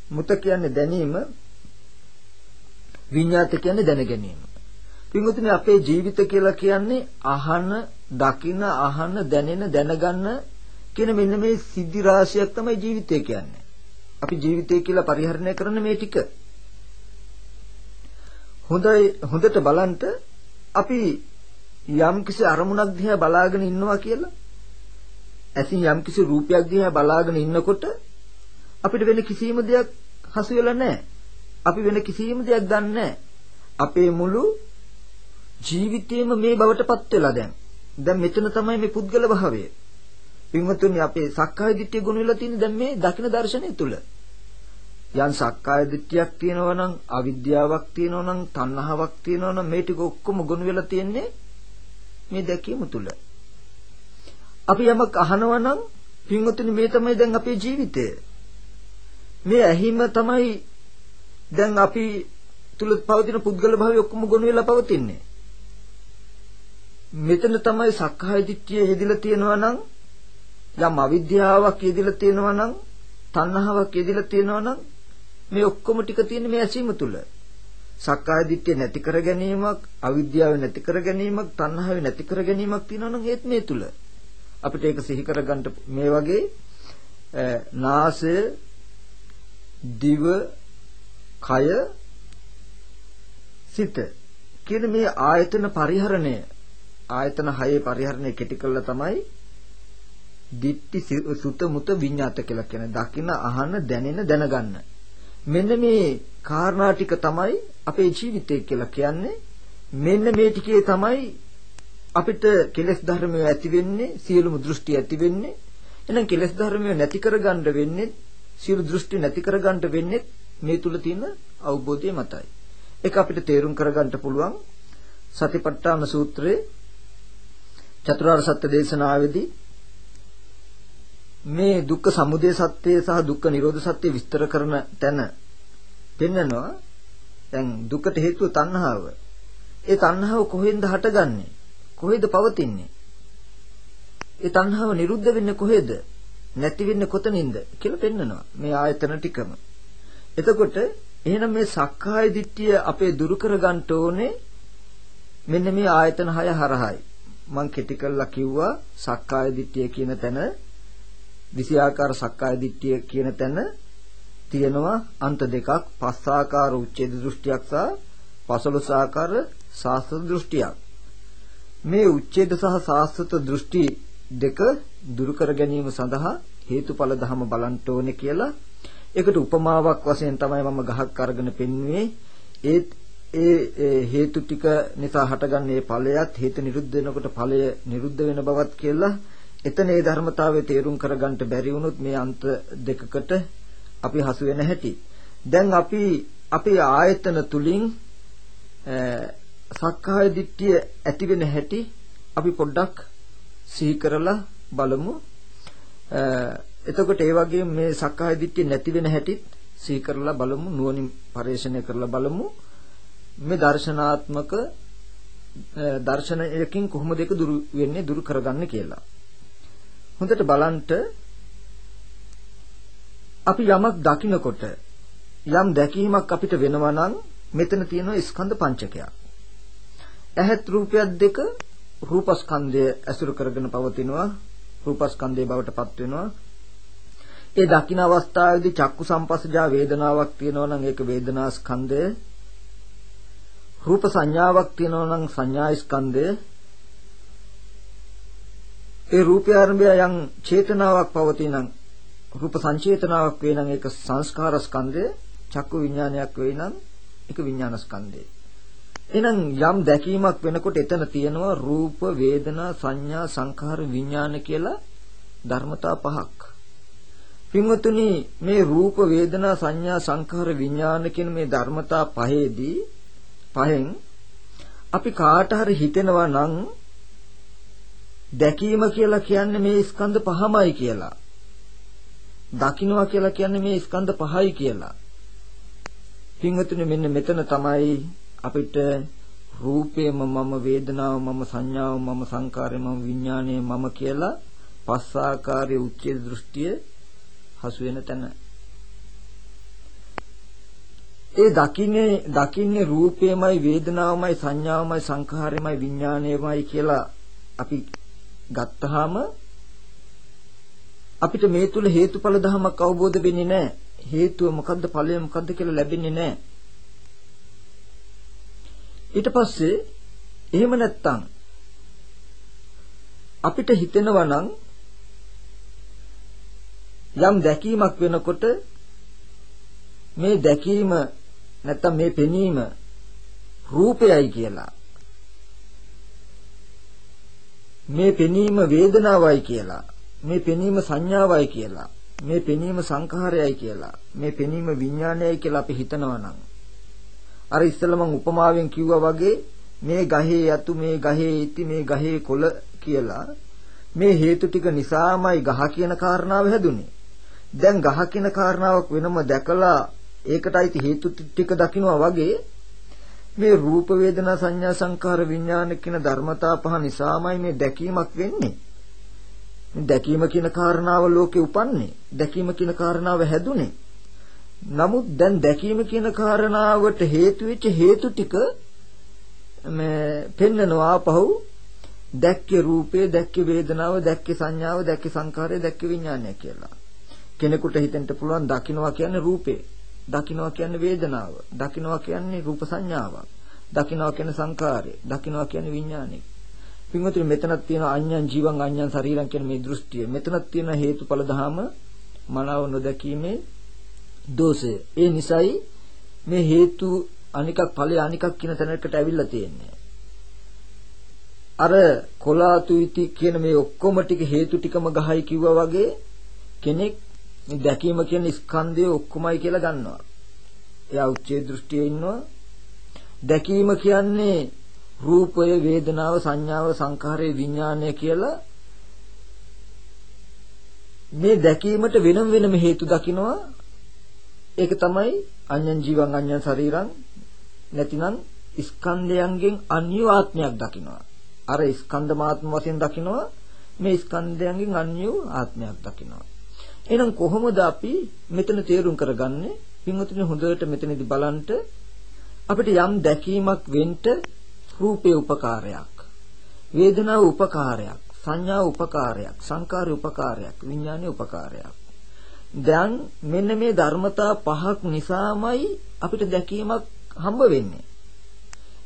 S2: මුත කියන්නේ දැනීම. විඤ්ඤාත කියන්නේ දැන ගැනීම. පින්වතුනි අපේ ජීවිත කියලා කියන්නේ අහන, දකින, අහන, දැනෙන, දැනගන්න කියන මෙන්න මේ සිද්ධි රාශියක් තමයි ජීවිතය කියන්නේ. අපි ජීවිතය කියලා පරිහරණය කරන මේ ටික. හොඳයි හොඳට බලන්න අපි යම් කිසි අරමුණක් දිහා බලාගෙන ඉන්නවා කියලා ඇසින් යම් කිසි රූපයක් දිහා බලාගෙන ඉන්නකොට අපිට වෙන කිසිම දෙයක් හසු වෙලා නැහැ. අපි වෙන කිසිම දෙයක් දන්නේ අපේ මුළු ජීවිතේම මේ බවටපත් වෙලා දැන්. දැන් මෙතන තමයි මේ පුද්ගල භාවය. පින්වතුනි අපේ සක්කාය දිට්ඨිය ගුණ වෙලා තියෙන දැන් මේ දකින දර්ශනය තුල. යම් සක්කාය දිට්ඨියක් තියෙනවා නම් අවිද්‍යාවක් තියෙනවා නම් තණ්හාවක් තියෙනවා නම් මේ ටික ඔක්කොම ගුණ වෙලා තියෙන්නේ මේ දැකීම තුල. අපි යමක් අහනවා නම් පින්වතුනි මේ තමයි දැන් අපේ ජීවිතය. මේ ඇහිම තමයි දැන් අපි තුල පවතින පුද්ගල භාවය ඔක්කොම ගොනු වෙලා පවතින්නේ. මෙතන තමයි සක්කාය දිට්ඨිය යෙදිලා තියෙනවා නම් යම් අවිද්‍යාවක් යෙදිලා තියෙනවා නම් තණ්හාවක් යෙදිලා තියෙනවා නම් මේ ඔක්කොම ටික තියෙන්නේ මේ ඇසීම තුල. සක්කාය දිට්ඨිය නැති කර ගැනීමක්, අවිද්‍යාව නැති කර ගැනීමක්, තණ්හාව නැති කර ගැනීමක් තියෙනවා නම් ඒත් මේ තුල. අපිට ඒක සිහි කරගන්න මේ වගේ නාසය, දිව, කය, සිත කියන මේ ආයතන පරිහරණය ආයතන හයේ පරිහරණය කෙටි කළා තමයි දිට්ටි සුත මුත විඤ්ඤාත කියලා කියන දකින අහන දැනෙන දැනගන්න. මෙන්න මේ කාරණා ටික තමයි අපේ ජීවිතය කියලා කියන්නේ. මෙන්න මේ ටිකේ තමයි අපිට කෙලෙස් ධර්මය ඇති වෙන්නේ, සියලුම දෘෂ්ටි ඇති වෙන්නේ. එහෙනම් කෙලෙස් ධර්මය නැති කරගන්න වෙන්නේ, සියලු දෘෂ්ටි නැති කරගන්න වෙන්නේ මේ තුල තියෙන අවබෝධය මතයි. ඒක අපිට තේරුම් කරගන්න පුළුවන් සතිපට්ඨාන සූත්‍රයේ චතුරාර්ය සත්‍ය දේශනාවේදී මේ දුක්ඛ සමුදය සත්‍ය සහ දුක්ඛ නිරෝධ සත්‍ය විස්තර කරන තැන පෙන්නනවා දැන් දුකට හේතුව තණ්හාව. ඒ තණ්හාව කොහෙන්ද හටගන්නේ? කොහෙද පවතින්නේ? ඒ තණ්හාව නිරුද්ධ වෙන්නේ කොහෙද? නැති වෙන්නේ කොතනින්ද කියලා පෙන්නනවා මේ ආයතන ටිකම. එතකොට එහෙනම් මේ සක්කාය දිට්ඨිය අපේ දුරු කර ගන්න ඕනේ මෙන්න මේ ආයතන හය හරහායි. මම කෙටි කරලා කිව්වා සක්කාය දිට්ඨිය කියන තැන විෂයාකාර සක්කාය දිට්ඨිය කියන තැන තියෙනවා අන්ත දෙකක්. පස්සාකාර උච්ඡේද දෘෂ්ටියක් සහ පසළොස්ආකාර සාස්ත්‍ර දෘෂ්ටියක්. මේ උච්ඡේද සහ සාස්ත්‍ර දෘෂ්ටි දෙක දුරු කර ගැනීම සඳහා හේතුඵල ධම බලන්න ඕනේ කියලා. ඒකට උපමාවක් වශයෙන් තමයි මම ගහක් අරගෙන පෙන්වුවේ. ඒත් ඒ හේතු ටික නිසා හටගන්න මේ ඵලයත් හේතු නිරුද්ධ වෙනකොට ඵලය නිරුද්ධ වෙන බවත් කියලා එතන ඒ ධර්මතාවය තේරුම් කරගන්න බැරි වුණොත් මේ අන්ත දෙකකට අපි හසු වෙන හැටි. දැන් අපි අපේ ආයතන තුලින් සක්කාය දිට්ඨිය ඇති වෙන හැටි අපි පොඩ්ඩක් සිහි කරලා බලමු. එතකොට ඒ වගේම මේ සක්කාය දිට්ඨිය නැති වෙන හැටිත් සිහි කරලා බලමු නුවණින් පරිශීලනය කරලා බලමු. මේ දර්ශනාත්මක දර්ශනයකින් කොහොමද ඒක දුරු වෙන්නේ දුරු කරගන්නේ කියලා. හොඳට බලන්ට අපි යමක් දකිනකොට යම් දැකීමක් අපිට වෙනවා නම් මෙතන තියෙනවා ස්කන්ධ පංචකයක්. ඇහත් රූපයක් දෙක රූපස්කන්ධය ඇසුරු කරගෙන පවතිනවා රූපස්කන්ධයේ බවට පත් වෙනවා. ඒ දකින්න අවස්ථාවේදී චක්කු සම්පස්සජා වේදනාවක් තියෙනවා නම් ඒක වේදනා ස්කන්ධය රූප සංඥාවක් තියෙනවා නම් සංඥා ස්කන්ධය ඒ රූපය ආරම්භය යම් චේතනාවක් පවතිනනම් රූප සංචේතනාවක් වේ නම් ඒක සංස්කාර ස්කන්ධය චක්කු විඥානයක් වේ නම් ඒක විඥාන ස්කන්ධය එහෙනම් යම් දැකීමක් වෙනකොට එතන තියෙනවා රූප වේදනා සංඥා සංඛාර විඥාන කියලා ධර්මතා පහක්. පින්වතුනි මේ රූප වේදනා සංඥා සංඛාර විඥාන කියන මේ ධර්මතා පහේදී පහෙන් අපි කාට හරි හිතෙනවා නම් දැකීම කියලා කියන්නේ මේ ස්කන්ධ පහමයි කියලා. දකින්නවා කියලා කියන්නේ මේ ස්කන්ධ පහයි කියලා. පින්වතුනි මෙන්න මෙතන තමයි අපිට රූපේම මම වේදනාව මම සංඥාව මම සංකාරය මම විඥානය මම කියලා පස් ආකාරයේ උච්චේ දෘෂ්ටිය හසු වෙන තැන ඒ දකින්නේ දකින්නේ රූපේමයි වේදනාවමයි සංඥාවමයි සංඛාරයමයි විඥානයමයි කියලා අපි ගත්තාම අපිට මේ තුල හේතුඵල ධමයක් අවබෝධ වෙන්නේ නැහැ. හේතුව මොකද්ද ඵලය මොකද්ද කියලා ලැබෙන්නේ නැහැ. ඊට පස්සේ එහෙම නැත්තම් අපිට හිතෙනවා නම් යම් දැකීමක් වෙනකොට මේ දැකීම නැත්තම් මේ පෙනීම රූපයයි කියලා මේ පෙනීම වේදනාවයි කියලා මේ පෙනීම සංඥාවයි කියලා මේ පෙනීම සංඛාරයයි කියලා මේ පෙනීම විඥානයයි කියලා අපි හිතනවා නම් අර ඉස්සෙල්ලා මම උපමාවෙන් කිව්වා වගේ මේ ගහේ යතු මේ ගහේ ඉති මේ ගහේ කොළ කියලා මේ හේතු ටික නිසාමයි ගහ කියන කාරණාව හැදුනේ. දැන් ගහ කියන කාරණාවක් වෙනම දැකලා ඒකට අයිති හේතු ටික දකින්නවා වගේ මේ රූප වේදනා සංඥා සංකාර විඥාන කියන ධර්මතා පහ නිසාමයි මේ දැකීමක් වෙන්නේ. දැකීම කියන කාරණාව ලෝකේ උපන්නේ. දැකීම කියන කාරණාව හැදුනේ. නමුත් දැන් දැකීම කියන කාරණාවට හේතු වෙච්ච හේතු ටික මේ පෙන්නනවා ආපහු දැක්කේ රූපේ දැක්කේ වේදනාව දැක්කේ සංඥාව දැක්කේ සංකාරය දැක්කේ විඥානය කියලා. කෙනෙකුට හිතෙන්න පුළුවන් දකින්නවා කියන්නේ රූපේ. දකින්නවා කියන්නේ වේදනාව. දකින්නවා කියන්නේ රූප සංඥාවක්. දකින්නවා කියන්නේ සංකාරය. දකින්නවා කියන්නේ විඥානය. පින්වතුනි මෙතනක් තියෙන අඤ්ඤං ජීවං අඤ්ඤං ශරීරං කියන මේ දෘෂ්ටිය. මෙතනක් තියෙන හේතුඵල ධහම මනාව නොදැකීමේ දෝෂය. ඒ නිසායි මේ හේතු අනිකක් ඵලය අනිකක් කියන තැනකට ඇවිල්ලා තියෙන්නේ. අර කොලාතුයිති කියන මේ ඔක්කොම ටික හේතු ටිකම ගහයි කිව්වා වගේ කෙනෙක් මේ දැකීම කියන ස්කන්ධය ඔක්කොමයි කියලා ගන්නවා. එයා උච්චේ දෘෂ්ටියේ ඉන්නවා. දැකීම කියන්නේ රූපය, වේදනාව, සංඥාව, සංඛාරය, විඥානය කියලා මේ දැකීමට වෙනම වෙනම හේතු දකිනවා. ඒක තමයි අඤ්ඤං ජීවං අඤ්ඤං ශරීරං නැතිනම් ස්කන්ධයන්ගෙන් අන්‍ය ආත්මයක් දකිනවා. අර ස්කන්ධ මාත්ම වශයෙන් දකිනවා මේ ස්කන්ධයන්ගෙන් අන්‍ය ආත්මයක් දකිනවා. එහෙනම් කොහොමද අපි මෙතන තේරුම් කරගන්නේ? පින්වතුනි හොඳට මෙතනදී බලන්න අපිට යම් දැකීමක් වෙන්න රූපේ උපකාරයක්, වේදනාව උපකාරයක්, සංඥා උපකාරයක්, සංකාර උපකාරයක්, විඥානයේ උපකාරයක්. දැන් මෙන්න මේ ධර්මතා පහක් නිසාමයි අපිට දැකීමක් හම්බ වෙන්නේ.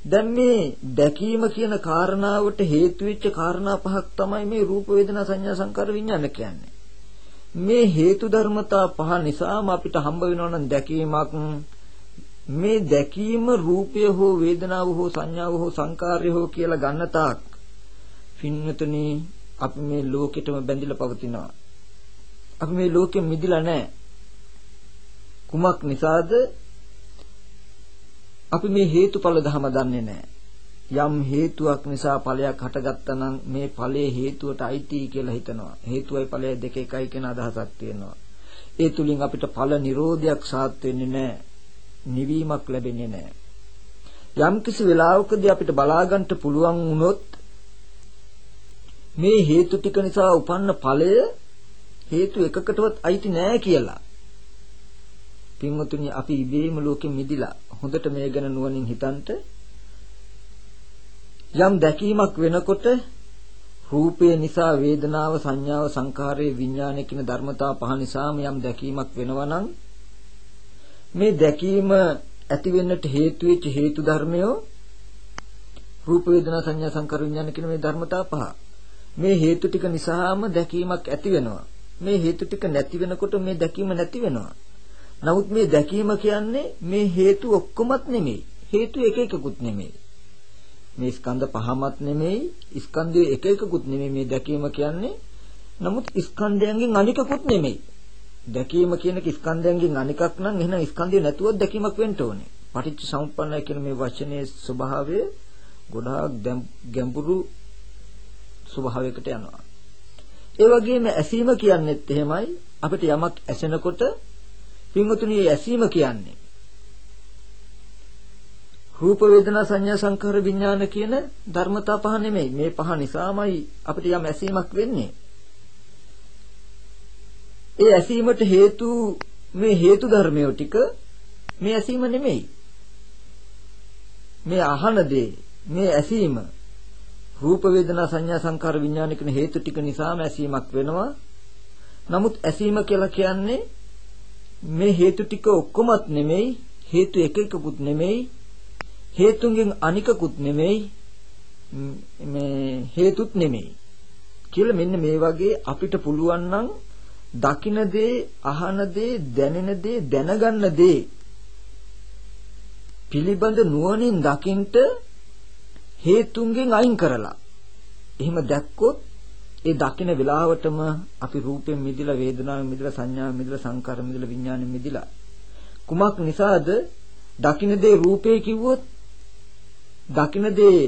S2: දැන් මේ දැකීම කියන කාරණාවට හේතු වෙච්ච කාරණා පහක් තමයි මේ රූප වේදනා සංඥා සංකාර විඥාන කියන්නේ. මේ හේතු ධර්මතා පහ නිසාම අපිට හම්බ වෙනවා නම් දැකීමක් මේ දැකීම රූපය හෝ වේදනාව හෝ සංඥාව හෝ සංකාරය හෝ කියලා ගන්න තාක් පින්නතුනි අපි මේ ලෝකෙටම බැඳිලා පවතිනවා. අපි මේ ලෝකෙ මිදිලා නැහැ. කුමක් නිසාද? අපි මේ හේතුඵල ධම දන්නේ නැහැ. යම් හේතුවක් නිසා ඵලයක් හටගත්තා නම් මේ ඵලයේ හේතුවට අයිති කියලා හිතනවා. හේතුවයි ඵලයයි දෙක එකයි කියන අදහසක් තියෙනවා. ඒ තුලින් අපිට ඵල නිරෝධයක් සාත් වෙන්නේ නැහැ. නිවීමක් ලැබෙන්නේ නැහැ. යම් කිසි වෙලාවකදී අපිට බලා ගන්නට පුළුවන් වුණොත් මේ හේතු ටික නිසා උපන්න ඵලය හේතු එකකටවත් අයිති නෑ කියලා. පින්වතුනි අපි ඉබේම ලෝකෙ මිදිලා හොඳට මේ ගැන නුවණින් හිතන්ට යම් දැකීමක් වෙනකොට රූපය නිසා වේදනාව සංඥාව සංකාරයේ විඥානය කියන ධර්මතා පහ නිසාම යම් දැකීමක් වෙනවා නම් මේ දැකීම ඇති වෙන්නට හේතු වෙච්ච හේතු ධර්මයෝ රූප වේදනා සංඥා සංකාර විඥාන කියන මේ ධර්මතා පහ මේ හේතු ටික නිසාම දැකීමක් ඇති වෙනවා. මේ හේතු ටික නැති වෙනකොට මේ දැකීම නැති වෙනවා. නමුත් මේ දැකීම කියන්නේ මේ හේතු ඔක්කොමත් නෙමෙයි. හේතු එක එකකුත් නෙමෙයි. මේ ස්කන්ධ පහමත් නෙමෙයි. ස්කන්ධය එක එකකුත් නෙමෙයි මේ දැකීම කියන්නේ. නමුත් ස්කන්ධයන්ගෙන් අනිකකුත් නෙමෙයි. දැකීම කියන එක ස්කන්ධයන්ගෙන් අනිකක් නම් එහෙනම් ස්කන්ධය නැතුව දැකීමක් වෙන්න ඕනේ. පටිච්ච සමුප්පන්නය කියන මේ වචනේ ස්වභාවය ගොඩාක් ගැඹුරු ස්වභාවයකට යනවා. ඒ වගේම ඇසීම කියන්නේත් එහෙමයි අපිට යමක් ඇසෙනකොට පින්වතුනි ඇසීම කියන්නේ රූප වේදනා සංඥා සංකාර විඥාන කියන ධර්මතා පහ නෙමෙයි. මේ පහ නිසාමයි අපිට යම් ඇසීමක් වෙන්නේ. ඒ ඇසීමට හේතු මේ හේතු ධර්මයෝ ටික මේ ඇසීම නෙමෙයි. මේ අහන දේ මේ ඇසීම රූප වේදනා සංඥා සංකාර විඥාන කියන හේතු ටික නිසාම ඇසීමක් වෙනවා. නමුත් ඇසීම කියලා කියන්නේ මේ හේතු ටික ඔක්කොමත් නෙමෙයි, හේතු එක එකකුත් නෙමෙයි, හේතුන්ගෙන් අනිකකුත් නෙමෙයි, මේ හේතුත් නෙමෙයි. කියලා මෙන්න මේ වගේ අපිට පුළුවන් නම් දකින දේ, අහන දේ, දැනෙන දේ, දැනගන්න දේ පිළිබඳ නුවණින් දකින්ට හේතුන්ගෙන් අයින් කරලා එහෙම දැක්කොත් ඒ දකින වෙලාවටම අපි රූපයෙන් මිදිලා වේදනාවෙන් මිදිලා සංඥාවෙන් මිදිලා සංකාරයෙන් මිදිලා විඥාණයෙන් මිදිලා කුමක් නිසාද දකින දේ රූපේ කිව්වොත් දකින දේ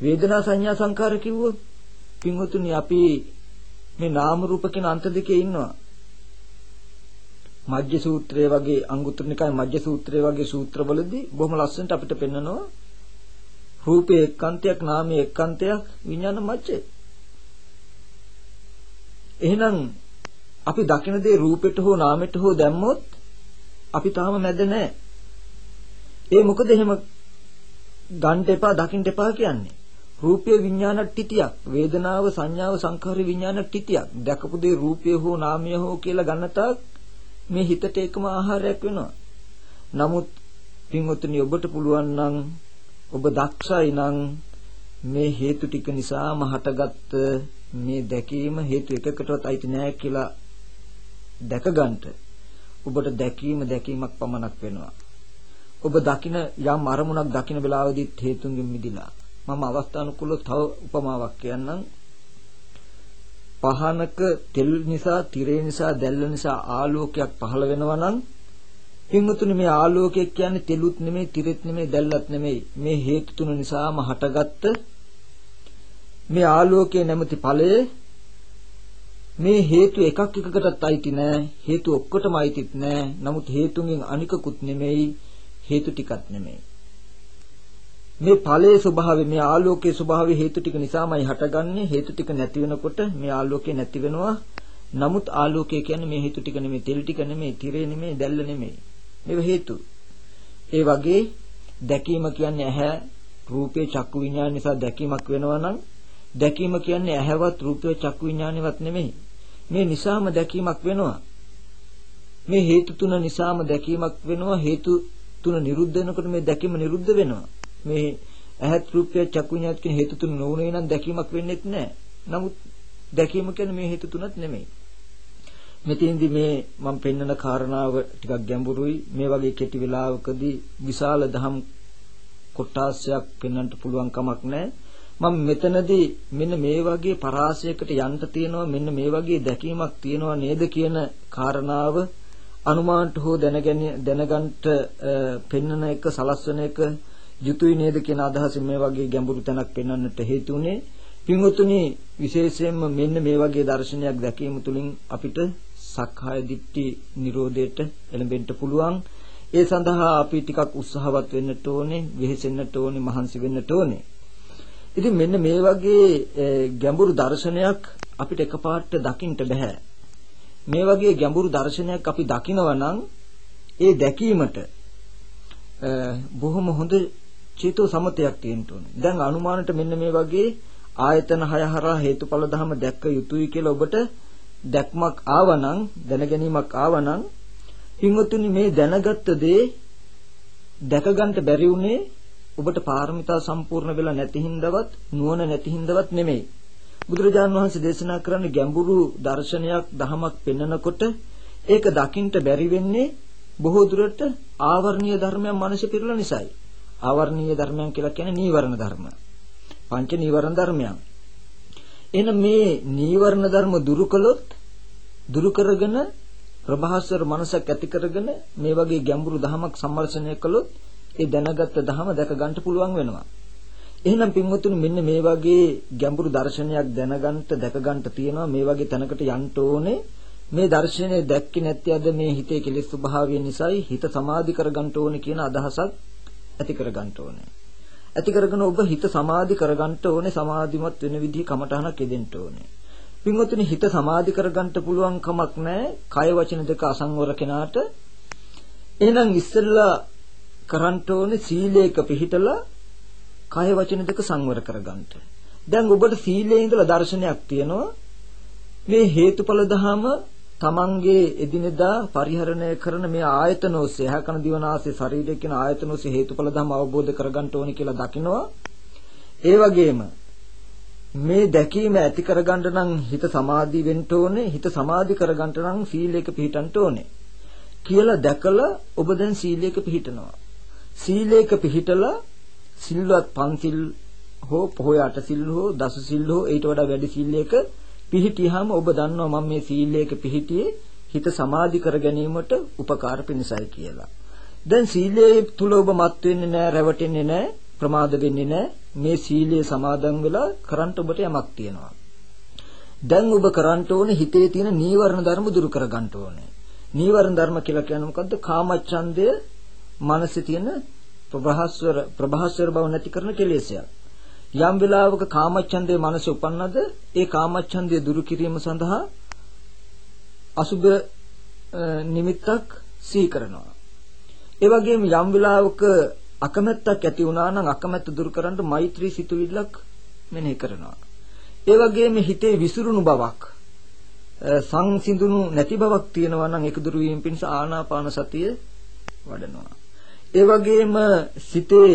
S2: වේදනා සංඥා සංකාර කිව්වොත් පින්වතුනි අපි මේ නාම රූප කියන අන්ත දෙකේ ඉන්නවා මජ්ජ සූත්‍රය වගේ අංගුත්තර නිකාය මජ්ජ සූත්‍රය වගේ සූත්‍රවලදී බොහොම ලස්සනට අපිට පෙන්නනවා රූපේ එක්කන්තයක් නාමයේ එක්කන්තයක් විඥාන මැච්චේ. එහෙනම් අපි දකින දේ රූපෙට හෝ නාමෙට හෝ දැම්මොත් අපි තාම මැද නැහැ. ඒ මොකද එහෙම ගන්න එපා දකින්න එපා කියන්නේ. රූපේ විඥාන ටිතියක් වේදනාව සංඥාව සංඛාර විඥාන ටිතියක් දැකපු දේ රූපය හෝ නාමය හෝ කියලා ගන්න තාක් මේ හිතට එකම ආහාරයක් වෙනවා. නමුත් පින්වත්නි ඔබට පුළුවන් නම් ඔබ දක්ෂයි නම් මේ හේතු ටික නිසාම හටගත්ත මේ දැකීම හේතු එකකටවත් අයිති නෑ කියලා දැකගන්න ඔබට දැකීම දැකීමක් පමණක් වෙනවා ඔබ දකින යම් අරමුණක් දකින වෙලාවෙදිත් හේතුන්ගෙන් මිදිලා මම අවස්ථානුකූලව තව උපමාවක් කියන්නම් පහනක තෙල් නිසා තිරේ නිසා දැල්ල නිසා ආලෝකයක් පහළ වෙනවා නම් පින්වතුනි මේ ආලෝකය කියන්නේ තෙලුත් නෙමෙයි, තිරෙත් නෙමෙයි, දැල්ලත් නෙමෙයි. මේ හේතු තුන නිසාම හටගත්ත මේ ආලෝකයේ නැමැති ඵලය මේ හේතු එකක් එකකටත් අයිති නෑ. හේතු ඔක්කොටම අයිතිත් නෑ. නමුත් හේතුන්ගෙන් අනිකකුත් නෙමෙයි, හේතු ටිකක් නෙමෙයි. මේ ඵලයේ ස්වභාවය මේ ආලෝකයේ ස්වභාවය හේතු ටික නිසාමයි හටගන්නේ හේතු ටික නැති වෙනකොට මේ ආලෝකය නැති වෙනවා නමුත් ආලෝකය කියන්නේ මේ හේතු ටික නෙමෙයි තෙල් ටික නෙමෙයි තිරේ නෙමෙයි දැල්ල නෙමෙයි මේව හේතු. ඒ වගේ දැකීම කියන්නේ ඇහැ රූපේ චක්කු විඥාන නිසා දැකීමක් වෙනවා නම් දැකීම කියන්නේ ඇහැවත් රූපේ චක්කු විඥානෙවත් නෙමෙයි. මේ නිසාම දැකීමක් වෙනවා. මේ හේතු තුන නිසාම දැකීමක් වෙනවා. හේතු තුන නිරුද්ධ වෙනකොට මේ දැකීම නිරුද්ධ වෙනවා. මේ ඇහත් රූපය චක්කු විඥාන කියන හේතු තුන නොවුනේ නම් දැකීමක් වෙන්නේ නැහැ. නමුත් දැකීම කියන්නේ මේ හේතු තුනත් නෙමෙයි. මෙතෙන්දි මේ මම පෙන්වන කාරණාව ටිකක් ගැඹුරුයි. මේ වගේ කෙටි වෙලාවකදී විශාල දහම් කොටාසයක් පෙන්වන්නට පුළුවන් කමක් නැහැ. මම මෙතනදී මෙන්න මේ වගේ පරාසයකට යන්න තියෙනවා මෙන්න මේ වගේ දැකීමක් තියෙනවා නේද කියන කාරණාව අනුමානට හෝ දැනගෙන දැනගන්න පෙන්වන එක සලස්වන එක යුතුය නේද කියන අදහසින් මේ වගේ ගැඹුරු තැනක් පෙන්වන්නට හේතු උනේ පින්වතුනි විශේෂයෙන්ම මෙන්න මේ වගේ දර්ශනයක් දැකීම තුළින් අපිට සක්කාය දිට්ඨි නිරෝධයට එළඹෙන්න පුළුවන්. ඒ සඳහා අපි ටිකක් උත්සාහවත් වෙන්නට ඕනේ වෙහෙසෙන්නට ඕනේ මහන්සි වෙන්නට ඕනේ. ඉතින් මෙන්න මේ වගේ ගැඹුරු දර්ශනයක් අපිට එකපාරට දකින්න බෑ. මේ වගේ ගැඹුරු දර්ශනයක් අපි දකිනවා නම් ඒ දැකීමට බොහොම හොඳ චේතෝ සමතයක් තියෙන්න ඕනේ. දැන් අනුමානට මෙන්න මේ වගේ ආයතන හය හරහා හේතුඵල ධම දැක්ක යුතුයි කියලා ඔබට දැක්මක් ආවනම් දැනගැනීමක් ආවනම් හිඟුතුනි මේ දැනගත්ත දේ දැක ගන්න බැරි උනේ ඔබට පාරමිතා සම්පූර්ණ වෙලා නැති හින්දාවත් නුවණ නැති හින්දාවත් නෙමෙයි. බුදුරජාන් වහන්සේ දේශනා කරන්නේ ගැඹුරු දර්ශනයක් දහමක් පෙන්වනකොට ඒක දකින්න බැරි වෙන්නේ බොහෝ දුරට ආවර්ණීය ධර්මයන් මනසේ පිරලා නිසායි. ආවර්ණීය ධර්මයන් කියලා කියන්නේ නීවරණ ධර්ම. පංච නීවරණ ධර්මයන්. එන මේ නීවරණ ධර්ම දුරු කළොත් දුරු කරගෙන ප්‍රභාස්වර මනසක් ඇති කරගෙන මේ වගේ ගැඹුරු ධමයක් සම්මර්ෂණය කළොත් ඒ දැනගත්ත ධම දැක ගන්න පුළුවන් වෙනවා. එහෙනම් පින්වතුනි මෙන්න මේ වගේ ගැඹුරු දර්ශනයක් දැනගන්න දැක ගන්න තියෙනවා මේ වගේ තැනකට යන්න ඕනේ. මේ දර්ශනය දැක්කේ නැති අද මේ හිතේ කෙලෙස් ස්වභාවය නිසායි හිත සමාධි කරගන්න ඕනේ කියන අදහසක් ඇති කරගන්න ඕනේ. ඇති කරගෙන ඔබ හිත සමාධි කරගන්න ඕනේ සමාධිමත් වෙන විදිහ කමටහනක් යෙදෙන්න ඕනේ. පින්වතුනි හිත සමාධි කරගන්න පුළුවන් කමක් නැහැ. කය වචන දෙක අසංවර කෙනාට. එහෙනම් ඉස්සෙල්ලා කරන්න ඕනේ සීලයක පිහිටලා කය වචන දෙක සංවර කරගන්න. දැන් ඔබට සීලයේ ඉඳලා දර්ශනයක් තියෙනවා. මේ හේතුඵල ධහම තමන්ගේ එදිනෙදා පරිහරණය කරන මේ ආයතන ඔස්සේ හැකන දිවනාසේ ශරීරය කියන ආයතන ඔස්සේ හේතුඵල ධම අවබෝධ කරගන්න ඕනි කියලා දකිනවා. ඒ වගේම මේ දැකීම ඇති කරගන්න නම් හිත සමාධි වෙන්න ඕනේ. හිත සමාධි කරගන්න නම් සීලයක පිහිටන්න ඕනේ. කියලා දැකලා ඔබ දැන් සීලයක පිහිටනවා. සීලයක පිහිටලා සිල්වත් පන්සිල් හෝ පොහොය අටසිල් හෝ දස සිල් හෝ ඊට වඩා වැඩි සීලයක පිහිටියාම ඔබ දන්නවා මම මේ සීලයක පිහිටියේ හිත සමාධි කර ගැනීමට උපකාර පිණිසයි කියලා. දැන් සීලයේ තුල ඔබ මත් වෙන්නේ නැහැ, රැවටෙන්නේ නැහැ, ප්‍රමාද වෙන්නේ නැහැ. මේ සීලය සමාදන් වෙලා කරන්ට ඔබට යමක් තියෙනවා. දැන් ඔබ කරන්ට ඕනේ හිතේ තියෙන නීවරණ ධර්ම දුරු කර ගන්න ඕනේ. නීවරණ ධර්ම කියලා කියන්නේ මොකද්ද? කාමච්ඡන්දය, මනසේ තියෙන ප්‍රභාස්වර ප්‍රභාස්වර බව නැති කරන කෙලෙසයක්. යම් වෙලාවක කාමච්ඡන්දේ මනස උපන්නද ඒ කාමච්ඡන්දය දුරු කිරීම සඳහා අසුබ නිමිත්තක් සිහි කරනවා. ඒ වගේම යම් වෙලාවක අකමැත්තක් ඇති වුණා නම් අකමැත්ත දුරු කරන්න මෛත්‍රී සිතුවිල්ලක් මෙනෙහි කරනවා. ඒ වගේම හිතේ විසිරුණු බවක් සංසිඳුණු නැති බවක් තියෙනවා නම් ඒක දුරු වීම පිණිස ආනාපාන සතිය වඩනවා. ඒ වගේම සිතේ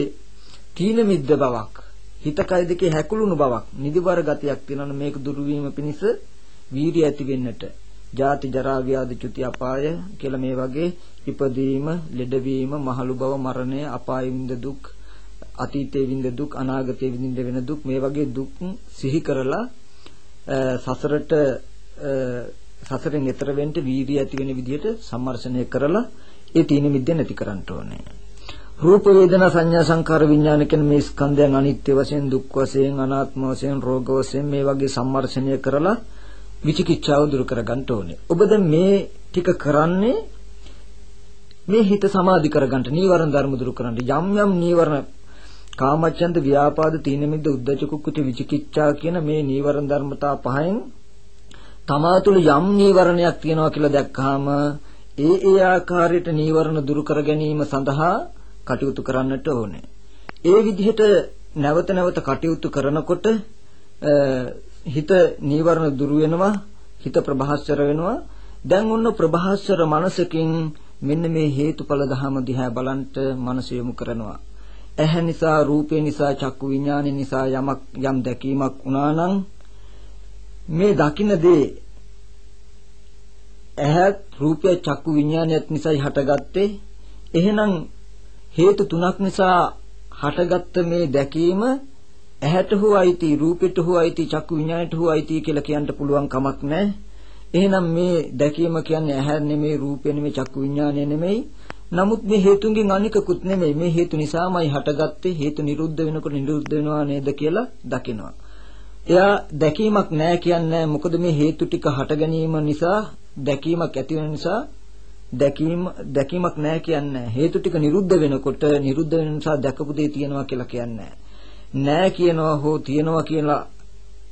S2: තීන මිද්ද බවක් හිත කය දෙකේ හැකුළුණු බවක් නිදිබර ගතියක් තියෙනවනේ මේක දුරු වීම පිණිස වීර්ය ඇති වෙන්නට. ජාති ජරා ව්‍යාධි චුති අපාය කියලා මේ වගේ ඉපදීම ලෙඩවීම මහලු බව මරණය අපාය විඳ දුක් අතීතයේ විඳ දුක් අනාගතයේ විඳින්න වෙන දුක් මේ වගේ දුක් සිහි කරලා සසරට සසරෙන් එතර වෙන්න වීර්ය ඇති වෙන විදිහට සම්මර්ෂණය කරලා ඒ තීන මිද්ද නැති කරන්න ඕනේ. රූප වේදනා සංඥා සංකාර විඥාන කියන මේ ස්කන්ධයන් අනිත්‍ය වශයෙන් දුක් වශයෙන් අනාත්ම වශයෙන් රෝග වශයෙන් මේ වගේ සම්මර්ෂණය කරලා විචිකිච්ඡාව දුරු කරගන්න ඕනේ. ඔබ දැන් මේ ටික කරන්නේ මේ හිත සමාධි කරගන්න නීවරණ ධර්ම දුරු කරන්න යම් යම් නීවරණ කාමච්ඡන්ද ව්‍යාපාද තීන මිද්ද උද්ධච්ච කුක්කුච විචිකිච්ඡා කියන මේ නීවරණ ධර්මතා පහෙන් තමා තුළ යම් නීවරණයක් තියෙනවා කියලා දැක්කහම ඒ ඒ ආකාරයට නීවරණ දුරු කර ගැනීම සඳහා කටයුතු කරන්නට ඕනේ. ඒ විදිහට නැවත නැවත කටයුතු කරනකොට හිත නීවරණ දුරු වෙනවා, හිත ප්‍රභාස්වර වෙනවා. දැන් ඔන්න ප්‍රභාස්වර මනසකින් මෙන්න මේ හේතුඵල ධහම දිහා බලන්ට මනස යොමු කරනවා. ඇහැ නිසා, රූපේ නිසා, චක්කු විඥානය නිසා යමක් යම් දැකීමක් වුණා නම් මේ දකින්න දේ ඇහත් රූපය චක්කු විඥානයත් නිසායි හටගත්තේ. එහෙනම් හේතු තුනක් නිසා හටගත්ත මේ දැකීම ඇහැට හෝ අයිති රූපෙට හෝ අයිති චක්කු විඥාණයට හෝ අයිති කියලා කියන්න පුළුවන් කමක් නැහැ. එහෙනම් මේ දැකීම කියන්නේ ඇහැ නෙමෙයි රූපය නෙමෙයි චක්කු විඥානය නෙමෙයි. නමුත් මේ හේතුන්ගෙන් අනිකකුත් නෙමෙයි. මේ හේතු නිසාමයි හටගත්තේ. හේතු නිරුද්ධ වෙනකොට නිරුද්ධ වෙනවා නේද කියලා දකිනවා. එයා දැකීමක් නැහැ කියන්නේ මොකද මේ හේතු ටික හට ගැනීම නිසා දැකීමක් ඇති වෙන නිසා දැකීම දැකීමක් නැහැ කියන්නේ. හේතු ටික නිරුද්ධ වෙනකොට නිරුද්ධ වෙන නිසා දැකපු දේ තියෙනවා කියලා කියන්නේ නැහැ. කියනවා හෝ තියෙනවා කියලා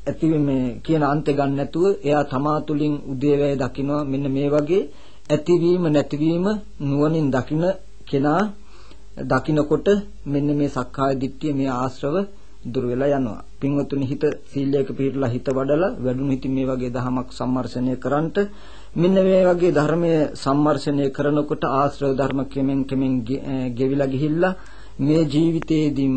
S2: ඇති මේ කියන අන්තේ ගන්න නැතුව එයා තමා තුළින් උදේවැය දකිනවා. මෙන්න මේ වගේ ඇතිවීම නැතිවීම නුවණින් දකින කෙනා දකිනකොට මෙන්න මේ සක්කාය දිට්ඨිය මේ ආශ්‍රව දුර වෙලා යනවා. පින්වත්තුනි හිත සීලයක පිළිපදලා හිත වඩලා වැඩුණු හිතින් මේ වගේ දහමක් සම්මර්ෂණය කරන්ට මෙන්න මේ වගේ ධර්මයේ සම්මර්ෂණය කරනකොට ආශ්‍රව ධර්ම කෙමෙන් කෙමෙන් ගෙවිලා ගිහිල්ලා මේ ජීවිතේදීම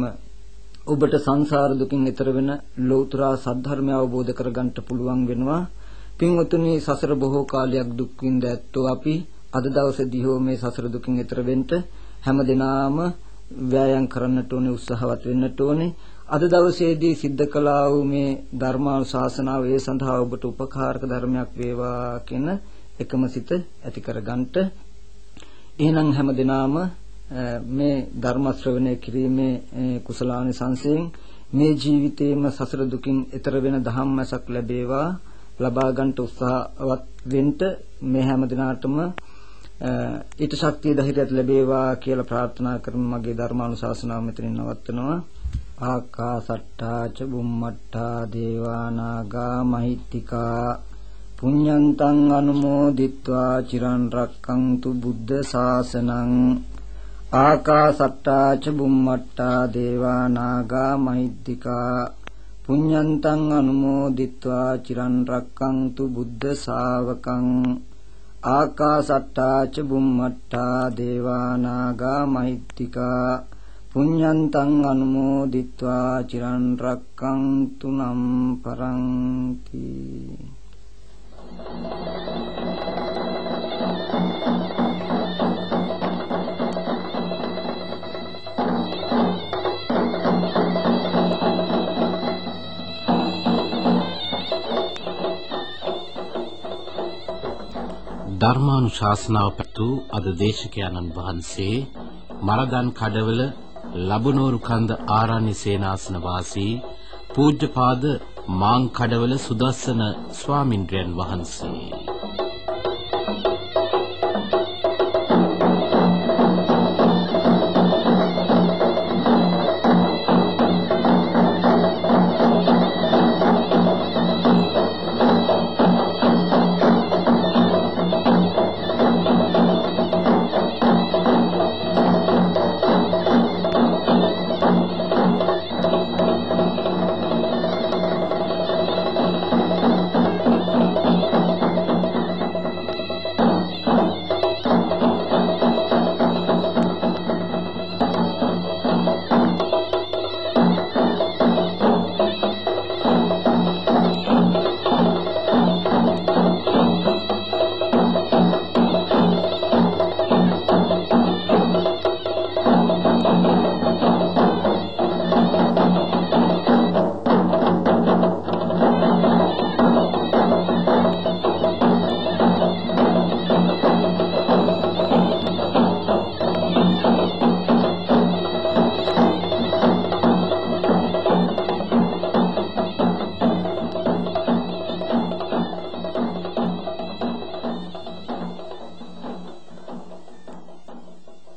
S2: ඔබට සංසාර දුකින් එතර වෙන ලෞතර සද්ධර්මය අවබෝධ කරගන්න පුළුවන් වෙනවා. පින්වතුනි සසර බොහෝ කාලයක් දුක් විඳ ඇත්තෝ අපි අද දවසේදී හෝ මේ සසර දුකින් එතර වෙන්න හැම දිනාම ව්‍යායාම් කරන්නට ඕනේ උත්සාහවත් වෙන්නට ඕනේ. අද දවසේදී සිද්ධ කළා වූ මේ ධර්මානුශාසනාව ඒ සඳහා ඔබට උපකාරක ධර්මයක් වේවා කියන එකම සිත ඇති කරගන්නට. එහෙනම් හැම දිනාම මේ ධර්ම ශ්‍රවණය කිරීමේ කුසලානිසංසයෙන් මේ ජීවිතේම සසර දුකින් එතර වෙන ධම්මසක් ලැබේවා. ලබා ගන්නට උත්සාහවත් වෙන්න මේ හැම දිනාටම ඊට ශක්තිය ධෛර්යයක් ලැබේවා කියලා ප්‍රාර්ථනා කරමු මගේ ධර්මානුශාසනාව මෙතනින් නවත්වනවා. ආකාසට්ටා ච බුම්මට්ටා දේවා නාග මහිත්‍තිකා පුඤ්ඤන්තං අනුමෝදිත්වා චිරන් රක්කන්තු බුද්ධ ශාසනං ආකාසට්ටා ච බුම්මට්ටා දේවා නාග මහිත්‍තිකා පුඤ්ඤන්තං අනුමෝදිත්වා චිරන් රක්කන්තු බුද්ධ ශාවකං ආකාසට්ටා ච බුම්මට්ටා දේවා නාග මහිත්‍තිකා පුඤ්ඤන්තං අනුමෝදිත්වා චිරන් රක්කන්තු නම් පරන්ති.
S1: ධර්මානුශාසනාව පැතු අද දේශකයන්න් වහන්සේ මරදන් කඩවල ලබනෝරු කන්ද ආරණ්‍ය සේනාසන වාසී පූජ්‍යපාද මාං කඩවල සුදස්සන ස්වාමින්ද්‍රයන් වහන්සේ.